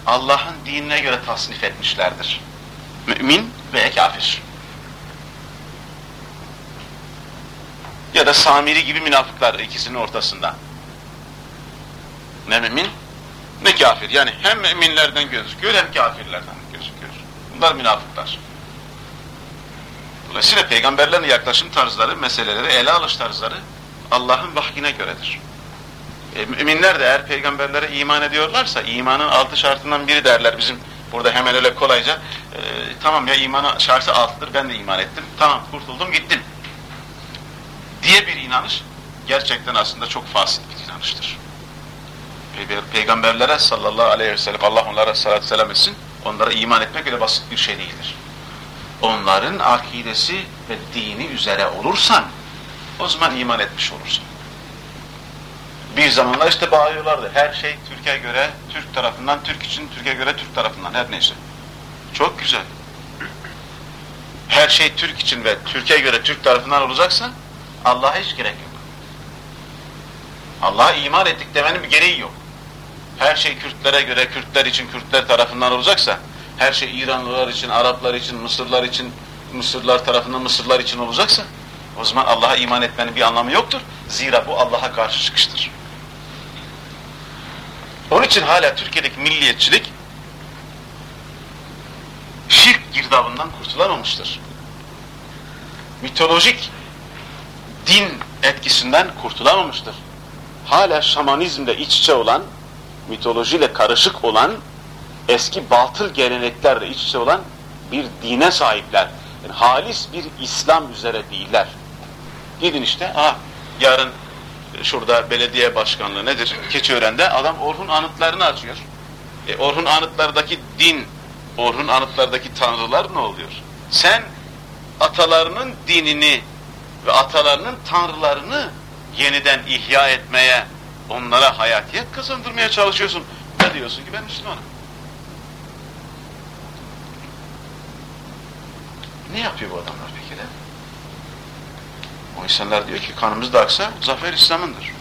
A: Allah'ın dinine göre tasnif etmişlerdir. Mümin ve kafir. Ya da Samiri gibi münafıklar ikisinin ortasında. Ne mümin ne kafir. Yani hem müminlerden gözüküyor hem kafirlerden gözüküyor. Bunlar münafıklar. Dolayısıyla peygamberlerin yaklaşım tarzları, meseleleri, ele alış tarzları Allah'ın vahyine göredir. E, müminler de eğer peygamberlere iman ediyorlarsa imanın altı şartından biri derler bizim burada hemen öyle kolayca e, tamam ya imanın şartı altıdır ben de iman ettim tamam kurtuldum gittim diye bir inanış gerçekten aslında çok fasit bir inanıştır. Peygamber- Peygamberlere sallallahu aleyhi ve sellem Allah onlara salatü selam etsin onlara iman etmek öyle basit bir şey değildir. Onların akidesi ve dini üzere olursan o zaman iman etmiş olursun. Bir zamanlar işte bağırıyorlardı. Her şey Türkiye göre, Türk tarafından, Türk için, Türkiye göre, Türk tarafından. Her neyse. Çok güzel. Her şey Türk için ve Türkiye göre Türk tarafından olacaksa Allah'a hiç gerek yok. Allah'a iman ettik demenin bir gereği yok. Her şey Kürtlere göre, Kürtler için, Kürtler tarafından olacaksa, her şey İranlılar için, Araplar için, Mısırlar için, Mısırlar tarafından Mısırlar için olacaksa, o zaman Allah'a iman etmenin bir anlamı yoktur. Zira bu Allah'a karşı çıkıştır. Onun için hala Türkiye'deki milliyetçilik şirk girdabından kurtulamamıştır. Mitolojik din etkisinden kurtulamamıştır. Hala şamanizmle iç içe olan, mitolojiyle karışık olan, eski batıl geleneklerle iç içe olan bir dine sahipler. Yani halis bir İslam üzere değiller. Gidin işte, ha yarın şurada belediye başkanlığı nedir? Keçiören'de adam Orhun anıtlarını açıyor. E, Orhun anıtlardaki din, Orhun anıtlardaki tanrılar ne oluyor? Sen atalarının dinini ve atalarının tanrılarını yeniden ihya etmeye, onlara hayatiyet kazandırmaya çalışıyorsun. Ne diyorsun ki ben Müslümanım. Ne yapıyor bu adamlar peki de? O insanlar diyor ki kanımız da aksa zafer İslam'ındır.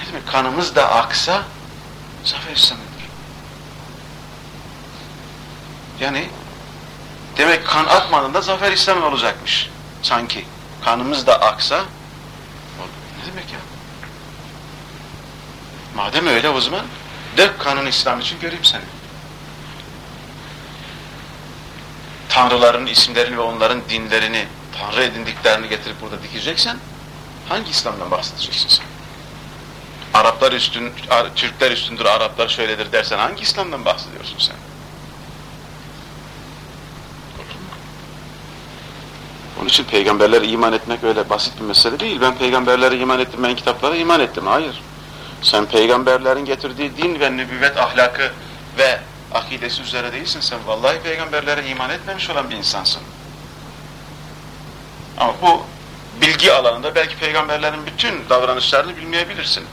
A: Ne demek kanımız da aksa zafer İslam'ındır. Yani demek kan akmadığında zafer İslam'ın olacakmış. Sanki kanımız da aksa ne demek ya? Madem öyle o zaman dök kanın İslam için göreyim seni. Tanrıların isimlerini ve onların dinlerini Tanrı edindiklerini getirip burada dikeceksen hangi İslam'dan bahsedeceksin sen? Araplar üstün, Türkler üstündür, Araplar şöyledir dersen hangi İslam'dan bahsediyorsun sen? Onun için peygamberlere iman etmek öyle basit bir mesele değil. Ben peygamberlere iman ettim, ben kitaplara iman ettim. Hayır. Sen peygamberlerin getirdiği din ve nübüvvet ahlakı ve akidesi üzere değilsin. Sen vallahi peygamberlere iman etmemiş olan bir insansın. Ama bu bilgi alanında belki peygamberlerin bütün davranışlarını bilmeyebilirsin.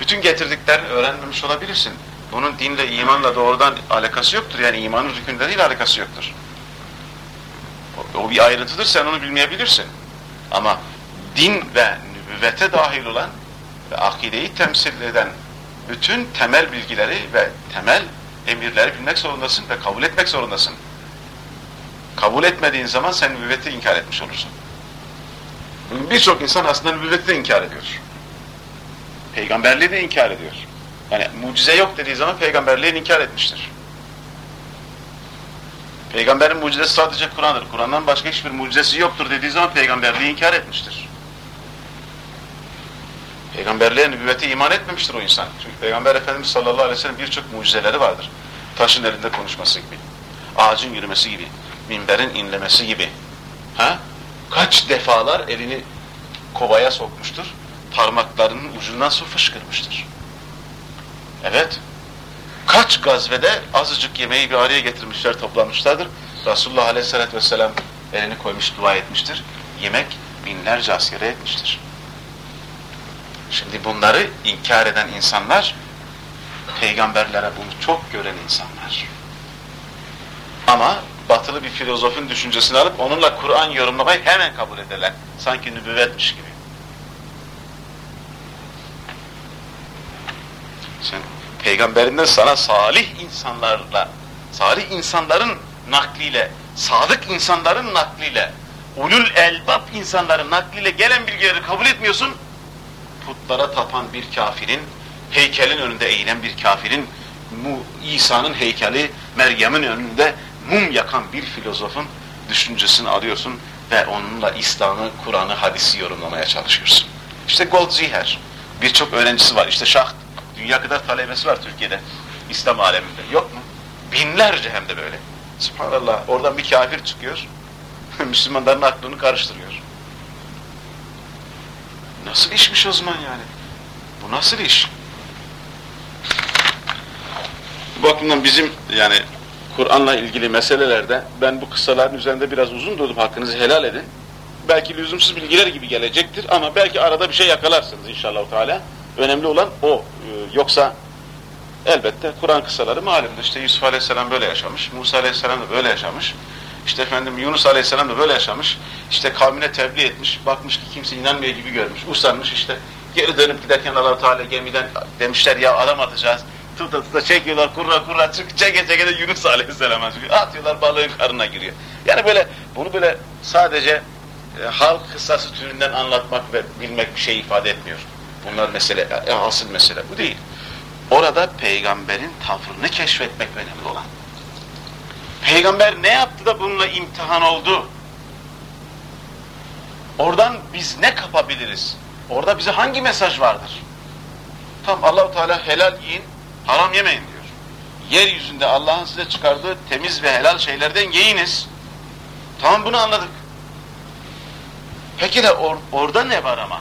A: Bütün getirdiklerini öğrenmemiş olabilirsin. Bunun dinle, imanla doğrudan alakası yoktur. Yani imanın rükünleriyle alakası yoktur. O, o bir ayrıntıdır, sen onu bilmeyebilirsin. Ama din ve nübüvvete dahil olan ve akideyi temsil eden bütün temel bilgileri ve temel emirleri bilmek zorundasın ve kabul etmek zorundasın. Kabul etmediğin zaman sen nübüvveti inkar etmiş olursun. Birçok insan aslında nübüvveti inkar ediyor. Peygamberliği de inkar ediyor. Yani mucize yok dediği zaman peygamberliğini inkar etmiştir. Peygamberin mucizesi sadece Kur'an'dır. Kur'an'dan başka hiçbir mucizesi yoktur dediği zaman peygamberliği inkar etmiştir. Peygamberliğe nübüvvete iman etmemiştir o insan. Çünkü Peygamber Efendimiz sallallahu aleyhi ve sellem birçok mucizeleri vardır. Taşın elinde konuşması gibi, ağacın yürümesi gibi, minberin inlemesi gibi. Ha? Kaç defalar elini kovaya sokmuştur, parmaklarının ucundan su fışkırmıştır. Evet, kaç gazvede azıcık yemeği bir araya getirmişler, toplanmışlardır. Resulullah aleyhissalatü vesselam elini koymuş, dua etmiştir. Yemek binlerce askere etmiştir. Şimdi bunları inkar eden insanlar, peygamberlere bunu çok gören insanlar. Ama batılı bir filozofun düşüncesini alıp onunla Kur'an yorumlamayı hemen kabul ederler. Sanki nübüvvetmiş gibi. Sen peygamberinden sana salih insanlarla, salih insanların nakliyle, sadık insanların nakliyle, ulul elbab insanların nakliyle gelen bilgileri kabul etmiyorsun. Putlara tapan bir kafirin, heykelin önünde eğilen bir kafirin, İsa'nın heykeli, Meryem'in önünde mum yakan bir filozofun düşüncesini alıyorsun ve onunla İslam'ı, Kur'an'ı, hadisi yorumlamaya çalışıyorsun. İşte Goldziher, birçok öğrencisi var. İşte Şah, dünya kadar talebesi var Türkiye'de, İslam aleminde. Yok mu? Binlerce hem de böyle. Subhanallah, oradan bir kafir çıkıyor, Müslümanların aklını karıştırıyor. Nasıl işmiş o zaman yani? Bu nasıl iş? Bu bakımdan bizim yani Kur'an'la ilgili meselelerde ben bu kıssaların üzerinde biraz uzun durdum. Hakkınızı helal edin. Belki lüzumsuz bilgiler gibi gelecektir ama belki arada bir şey yakalarsınız inşallah Teala. Önemli olan o. Ee, Yoksa elbette Kur'an kıssaları malumdur. İşte Yusuf Aleyhisselam böyle yaşamış, Musa Aleyhisselam da böyle yaşamış. İşte efendim Yunus Aleyhisselam da böyle yaşamış. İşte kavmine tebliğ etmiş, bakmış ki kimse inanmıyor gibi görmüş, usanmış işte. Geri dönüp giderken allah Teala gemiden demişler ya adam atacağız. Tuta tuta çekiyorlar, kurra kurra çık, çeke çeke de Yunus Aleyhisselam'a çıkıyor. Atıyorlar balığın karnına giriyor. Yani böyle bunu böyle sadece e, halk kıssası türünden anlatmak ve bilmek bir şey ifade etmiyor. Bunlar mesele, e, asıl mesele bu değil. Orada peygamberin tavrını keşfetmek önemli olan. Peygamber ne yaptı da bununla imtihan oldu? Oradan biz ne kapabiliriz? Orada bize hangi mesaj vardır? Tam Allahu Teala helal yiyin, haram yemeyin diyor. Yeryüzünde Allah'ın size çıkardığı temiz ve helal şeylerden yiyiniz. Tamam bunu anladık. Peki de or orada ne var ama?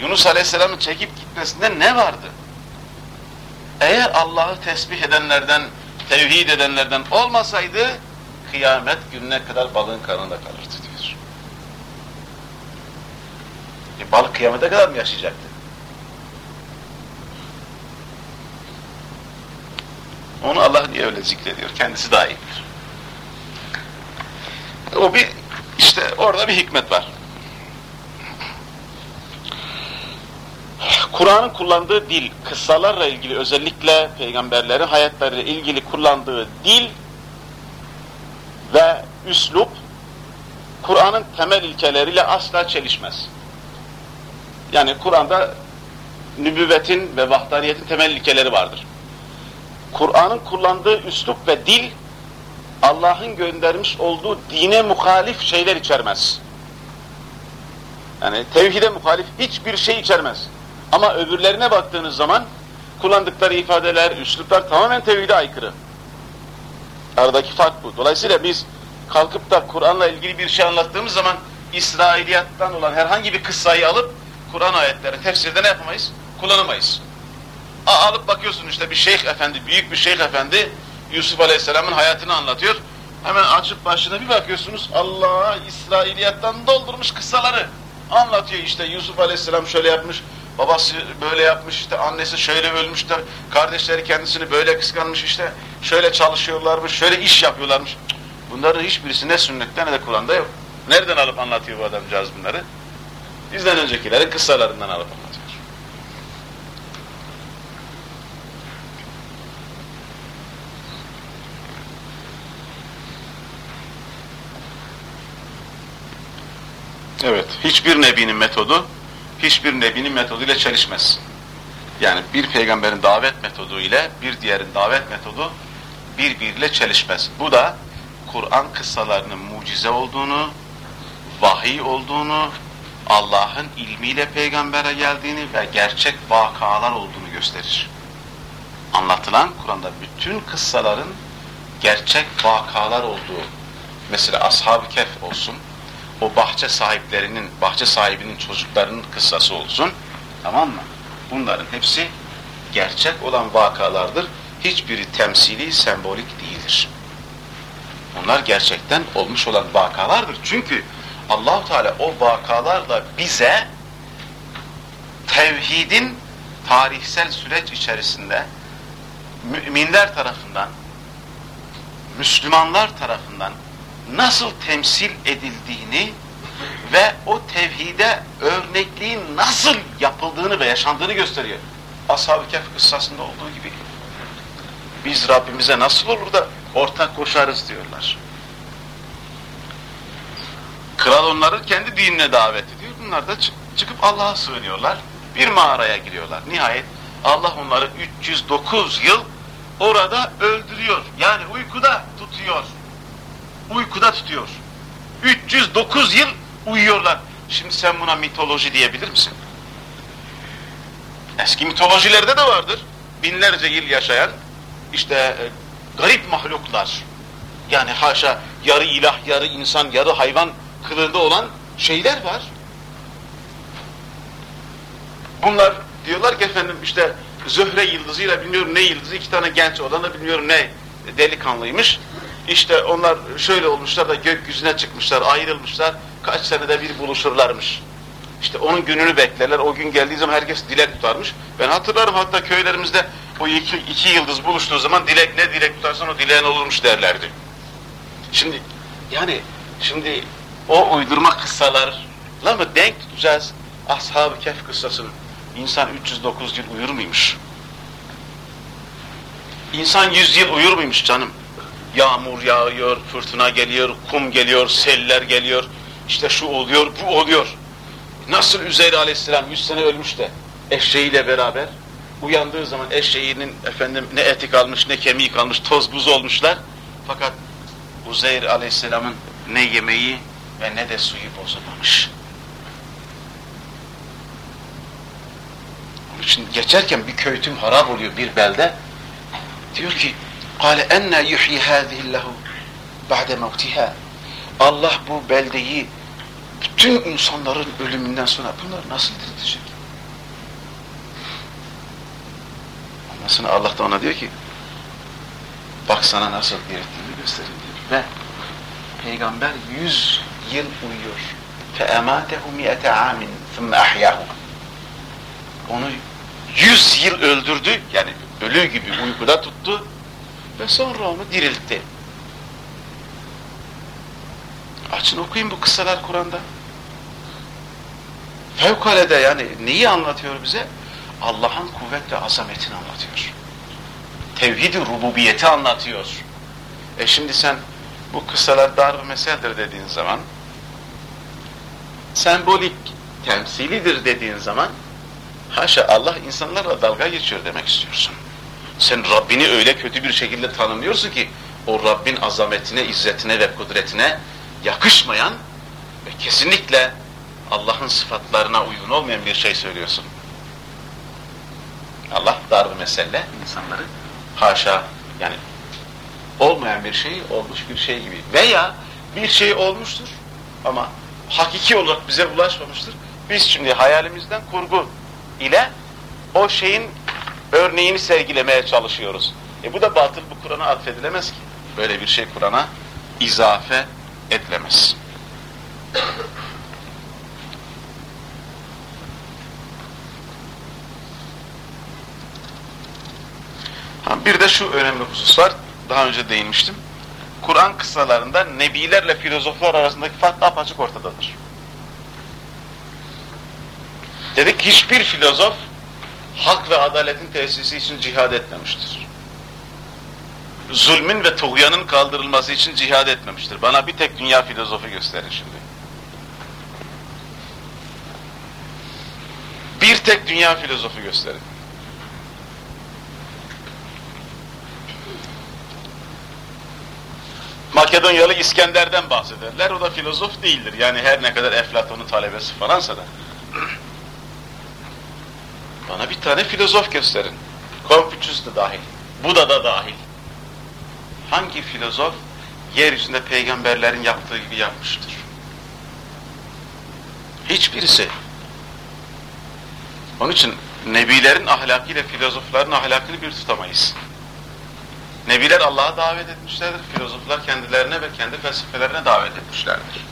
A: Yunus Aleyhisselam'ın çekip gitmesinde ne vardı? Eğer Allah'ı tesbih edenlerden, tevhid edenlerden olmasaydı, kıyamet gününe kadar balığın karnında kalırdı diyor. E balık kıyamete kadar mı yaşayacaktı? Onu Allah niye öyle zikrediyor? Kendisi daha iyi. O bir, işte orada bir hikmet var. Kur'an'ın kullandığı dil, kıssalarla ilgili özellikle peygamberlerin hayatlarıyla ilgili kullandığı dil ve üslup Kur'an'ın temel ilkeleriyle asla çelişmez. Yani Kur'an'da nübüvvetin ve vahdaniyetin temel ilkeleri vardır. Kur'an'ın kullandığı üslup ve dil Allah'ın göndermiş olduğu dine muhalif şeyler içermez. Yani tevhide muhalif hiçbir şey içermez. Ama öbürlerine baktığınız zaman kullandıkları ifadeler, üsluplar tamamen tevhide aykırı. Aradaki fark bu. Dolayısıyla biz kalkıp da Kur'an'la ilgili bir şey anlattığımız zaman İsrailiyattan olan herhangi bir kıssayı alıp Kur'an ayetleri tefsirde ne yapamayız? Kullanamayız. A, alıp bakıyorsun işte bir şeyh efendi, büyük bir şeyh efendi Yusuf Aleyhisselam'ın hayatını anlatıyor. Hemen açıp başına bir bakıyorsunuz Allah İsrailiyattan doldurmuş kıssaları anlatıyor işte Yusuf Aleyhisselam şöyle yapmış, babası böyle yapmış işte annesi şöyle ölmüş de kardeşleri kendisini böyle kıskanmış işte şöyle çalışıyorlarmış, şöyle iş yapıyorlarmış. Bunların hiçbirisi ne sünnette ne de Kur'an'da yok. Nereden alıp anlatıyor bu adamcağız bunları? Bizden öncekilerin kıssalarından alıp anlatıyor. Evet, hiçbir nebinin metodu, hiçbir nebinin metoduyla çelişmez. Yani bir peygamberin davet metodu ile bir diğerin davet metodu birbiriyle çelişmez. Bu da Kur'an kıssalarının mucize olduğunu, vahiy olduğunu, Allah'ın ilmiyle peygambere geldiğini ve gerçek vakalar olduğunu gösterir. Anlatılan Kur'an'da bütün kıssaların gerçek vakalar olduğu, mesela Ashab-ı Kehf olsun, o bahçe sahiplerinin, bahçe sahibinin çocuklarının kıssası olsun, tamam mı? Bunların hepsi gerçek olan vakalardır. Hiçbiri temsili, sembolik değildir. Bunlar gerçekten olmuş olan vakalardır. Çünkü Allahu Teala o vakalarla bize tevhidin tarihsel süreç içerisinde müminler tarafından, Müslümanlar tarafından nasıl temsil edildiğini ve o tevhide örnekliğin nasıl yapıldığını ve yaşandığını gösteriyor. Ashab-ı Kehf kıssasında olduğu gibi. Biz Rabbimize nasıl olur da ortak koşarız diyorlar. Kral onları kendi dinine davet ediyor. Bunlar da Çıkıp Allah'a sığınıyorlar. Bir mağaraya giriyorlar. Nihayet Allah onları 309 yıl orada öldürüyor. Yani uykuda tutuyor. Uykuda tutuyor. 309 yıl uyuyorlar. Şimdi sen buna mitoloji diyebilir misin? Eski mitolojilerde de vardır. Binlerce yıl yaşayan işte e, garip mahluklar. Yani haşa yarı ilah, yarı insan, yarı hayvan kılığında olan şeyler var. Bunlar diyorlar ki efendim işte Zöhre yıldızıyla bilmiyorum ne yıldızı iki tane genç olan da bilmiyorum ne delikanlıymış. İşte onlar şöyle olmuşlar da gökyüzüne çıkmışlar, ayrılmışlar. Kaç senede bir buluşurlarmış. İşte onun gününü beklerler. O gün geldiği zaman herkes dilek tutarmış. Ben hatırlarım hatta köylerimizde o iki, iki yıldız buluştuğu zaman dilek ne dilek tutarsan o dileğin olurmuş derlerdi. Şimdi yani şimdi o uydurma kıssalarla mı denk tutacağız Ashab-ı Kehf kıssasını? İnsan 309 yıl uyur muymuş? İnsan 100 yıl uyur muymuş canım? Yağmur yağıyor, fırtına geliyor, kum geliyor, seller geliyor, işte şu oluyor, bu oluyor. Nasıl Üzeyr aleyhisselam 100 sene ölmüş de eşeğiyle beraber uyandığı zaman eşeğinin efendim ne eti kalmış ne kemiği kalmış toz buz olmuşlar. Fakat Uzeyr aleyhisselamın ne yemeği ve ne de suyu bozulmamış. Onun için geçerken bir köy tüm harap oluyor bir belde. Diyor ki قَالَ اَنَّا يُحْيِ هَذِهِ اللّٰهُ بَعْدَ مَوْتِهَا Allah bu beldeyi bütün insanların ölümünden sonra bunları nasıl diriltecek? Ondan sonra Allah da ona diyor ki bak sana nasıl dirilttiğimi göstereyim diyor. Ve peygamber yüz yıl uyuyor. فَاَمَاتَهُ مِيَةَ عَامٍ ثُمَّ اَحْيَاهُ Onu yüz yıl öldürdü, yani ölü gibi uykuda tuttu ve sonra onu diriltti. Açın okuyun bu kıssalar Kur'an'da. Fevkalade yani neyi anlatıyor bize? Allah'ın kuvvet ve azametini anlatıyor. Tevhid-i rububiyeti anlatıyor. E şimdi sen bu kıssalar dar meseldir dediğin zaman sembolik temsilidir dediğin zaman haşa Allah insanlarla dalga geçiyor demek istiyorsun. Sen Rabbini öyle kötü bir şekilde tanımlıyorsun ki o Rabbin azametine, izzetine ve kudretine yakışmayan ve kesinlikle Allah'ın sıfatlarına uygun olmayan bir şey söylüyorsun. Allah dar mesele insanları haşa yani olmayan bir şey olmuş bir şey gibi veya bir şey olmuştur ama hakiki olarak bize ulaşmamıştır. Biz şimdi hayalimizden kurgu ile o şeyin örneğini sergilemeye çalışıyoruz. E bu da batıl bu Kur'an'a atfedilemez ki. Böyle bir şey Kur'an'a izafe edilemez. Bir de şu önemli husus var. Daha önce değinmiştim. Kur'an kıssalarında nebilerle filozoflar arasındaki fark apaçık ortadadır. Dedik hiçbir filozof hak ve adaletin tesisi için cihad etmemiştir. Zulmün ve tuğyanın kaldırılması için cihad etmemiştir. Bana bir tek dünya filozofu gösterin şimdi. Bir tek dünya filozofu gösterin. Makedonyalı İskender'den bahsederler. O da filozof değildir. Yani her ne kadar Eflatun'un talebesi falansa da. Bana bir tane filozof gösterin. Konfüçyüs de dahil. Buda da dahil. Hangi filozof yeryüzünde peygamberlerin yaptığı gibi yapmıştır? Hiçbirisi. Onun için nebilerin ahlakıyla filozofların ahlakını bir tutamayız. Nebiler Allah'a davet etmişlerdir, filozoflar kendilerine ve kendi felsefelerine davet etmişlerdir.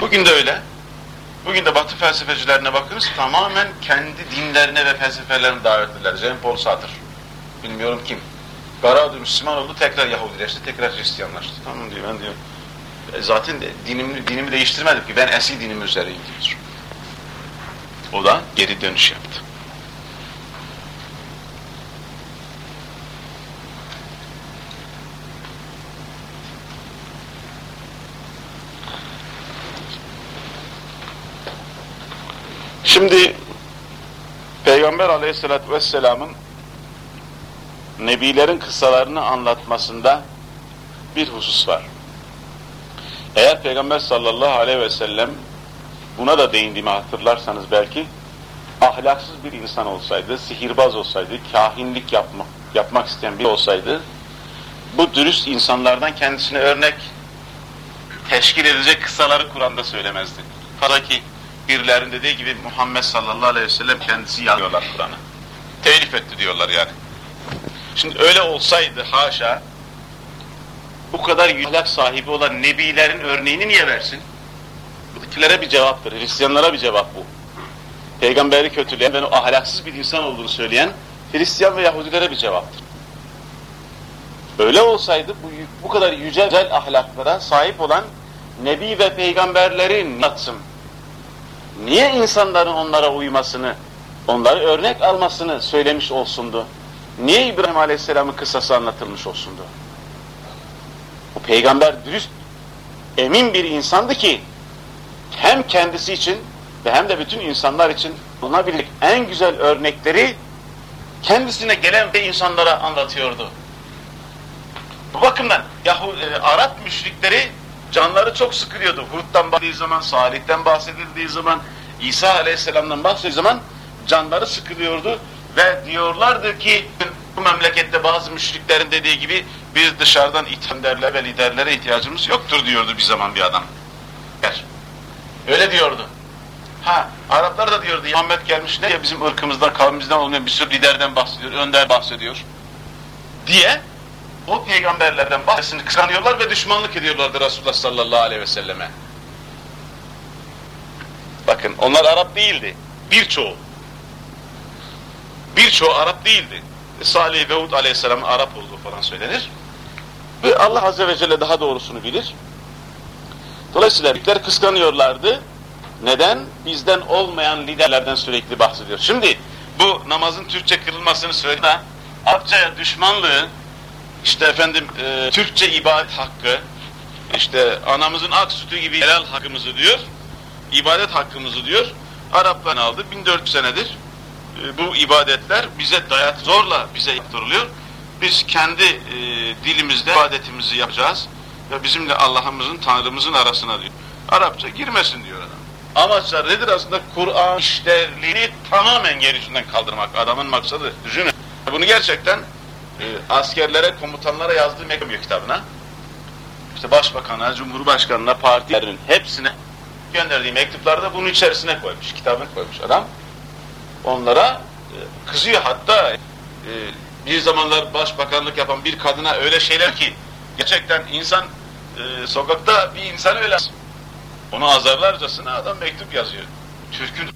A: Bugün de öyle. Bugün de Batı felsefecilerine bakınız tamamen kendi dinlerine ve felsefelerine davetliler. Jean-Paul Sartre. Bilmiyorum kim. Garaudu Müslüman oldu, tekrar Yahudileşti, tekrar Hristiyanlaştı. Tamam diyor, ben diyor. E zaten dinimi, dinimi değiştirmedim ki, ben eski dinim üzereyim diyor. O da geri dönüş yaptı. Şimdi Peygamber aleyhissalatü vesselamın Nebilerin kıssalarını anlatmasında bir husus var. Eğer Peygamber sallallahu aleyhi ve sellem buna da değindiğimi hatırlarsanız belki ahlaksız bir insan olsaydı, sihirbaz olsaydı, kahinlik yapmak, yapmak isteyen biri olsaydı bu dürüst insanlardan kendisine örnek teşkil edecek kıssaları Kur'an'da söylemezdi. Fazla ki birilerinin dediği gibi Muhammed sallallahu aleyhi ve sellem kendisi yazıyorlar Kur'an'ı. Telif etti diyorlar yani. Şimdi öyle olsaydı haşa bu kadar ahlak sahibi olan nebilerin örneğini niye versin? Buradakilere bir cevaptır. Hristiyanlara bir cevap bu. Peygamberi kötüleyen ve ahlaksız bir insan olduğunu söyleyen Hristiyan ve Yahudilere bir cevaptır. Öyle olsaydı bu, bu kadar yüce ahlaklara sahip olan Nebi ve peygamberlerin yatsın. Niye insanların onlara uymasını, onları örnek almasını söylemiş olsundu? Niye İbrahim Aleyhisselam'ın kıssası anlatılmış olsundu? Bu peygamber dürüst, emin bir insandı ki hem kendisi için ve hem de bütün insanlar için bulunabilecek en güzel örnekleri kendisine gelen ve insanlara anlatıyordu. Bu bakımdan Yahu, e, Arap müşrikleri canları çok sıkılıyordu. Hud'dan bahsedildiği zaman, Salih'ten bahsedildiği zaman, İsa Aleyhisselam'dan bahsedildiği zaman canları sıkılıyordu ve diyorlardı ki bu memlekette bazı müşriklerin dediği gibi biz dışarıdan itham ve liderlere ihtiyacımız yoktur diyordu bir zaman bir adam. Öyle diyordu. Ha, Araplar da diyordu Muhammed gelmiş ne ya bizim ırkımızdan, kavmimizden olmayan bir sürü liderden bahsediyor, önder bahsediyor diye o peygamberlerden bahsesini kıskanıyorlar ve düşmanlık ediyorlardı Resulullah sallallahu aleyhi ve selleme. Bakın onlar Arap değildi. Birçoğu. Birçoğu Arap değildi. Salih ve Hud aleyhisselamın Arap olduğu falan söylenir. Ve Allah azze ve celle daha doğrusunu bilir. Dolayısıyla Türkler kıskanıyorlardı. Neden? Bizden olmayan liderlerden sürekli bahsediyor. Şimdi bu namazın Türkçe kırılmasını söyledi. Arapçaya düşmanlığı, işte efendim e, Türkçe ibadet hakkı, işte anamızın ak sütü gibi helal hakkımızı diyor, ibadet hakkımızı diyor. Araplar aldı 1400 senedir e, bu ibadetler bize dayat zorla bize yaptırılıyor. Biz kendi e, dilimizde ibadetimizi yapacağız ve bizimle Allah'ımızın, Tanrımızın arasına diyor. Arapça girmesin diyor adam. Amaçlar nedir aslında? Kur'an işlerliğini tamamen yeryüzünden kaldırmak. Adamın maksadı. Düşünün. Bunu gerçekten e, askerlere, komutanlara yazdığı mektup kitabına, işte başbakana, cumhurbaşkanına, partilerin hepsine gönderdiği mektuplarda bunun içerisine koymuş, kitabını koymuş adam. Onlara e, kızıyor hatta e, bir zamanlar başbakanlık yapan bir kadına öyle şeyler ki gerçekten insan e, sokakta bir insan öyle onu azarlarcasına adam mektup yazıyor. Türk'ün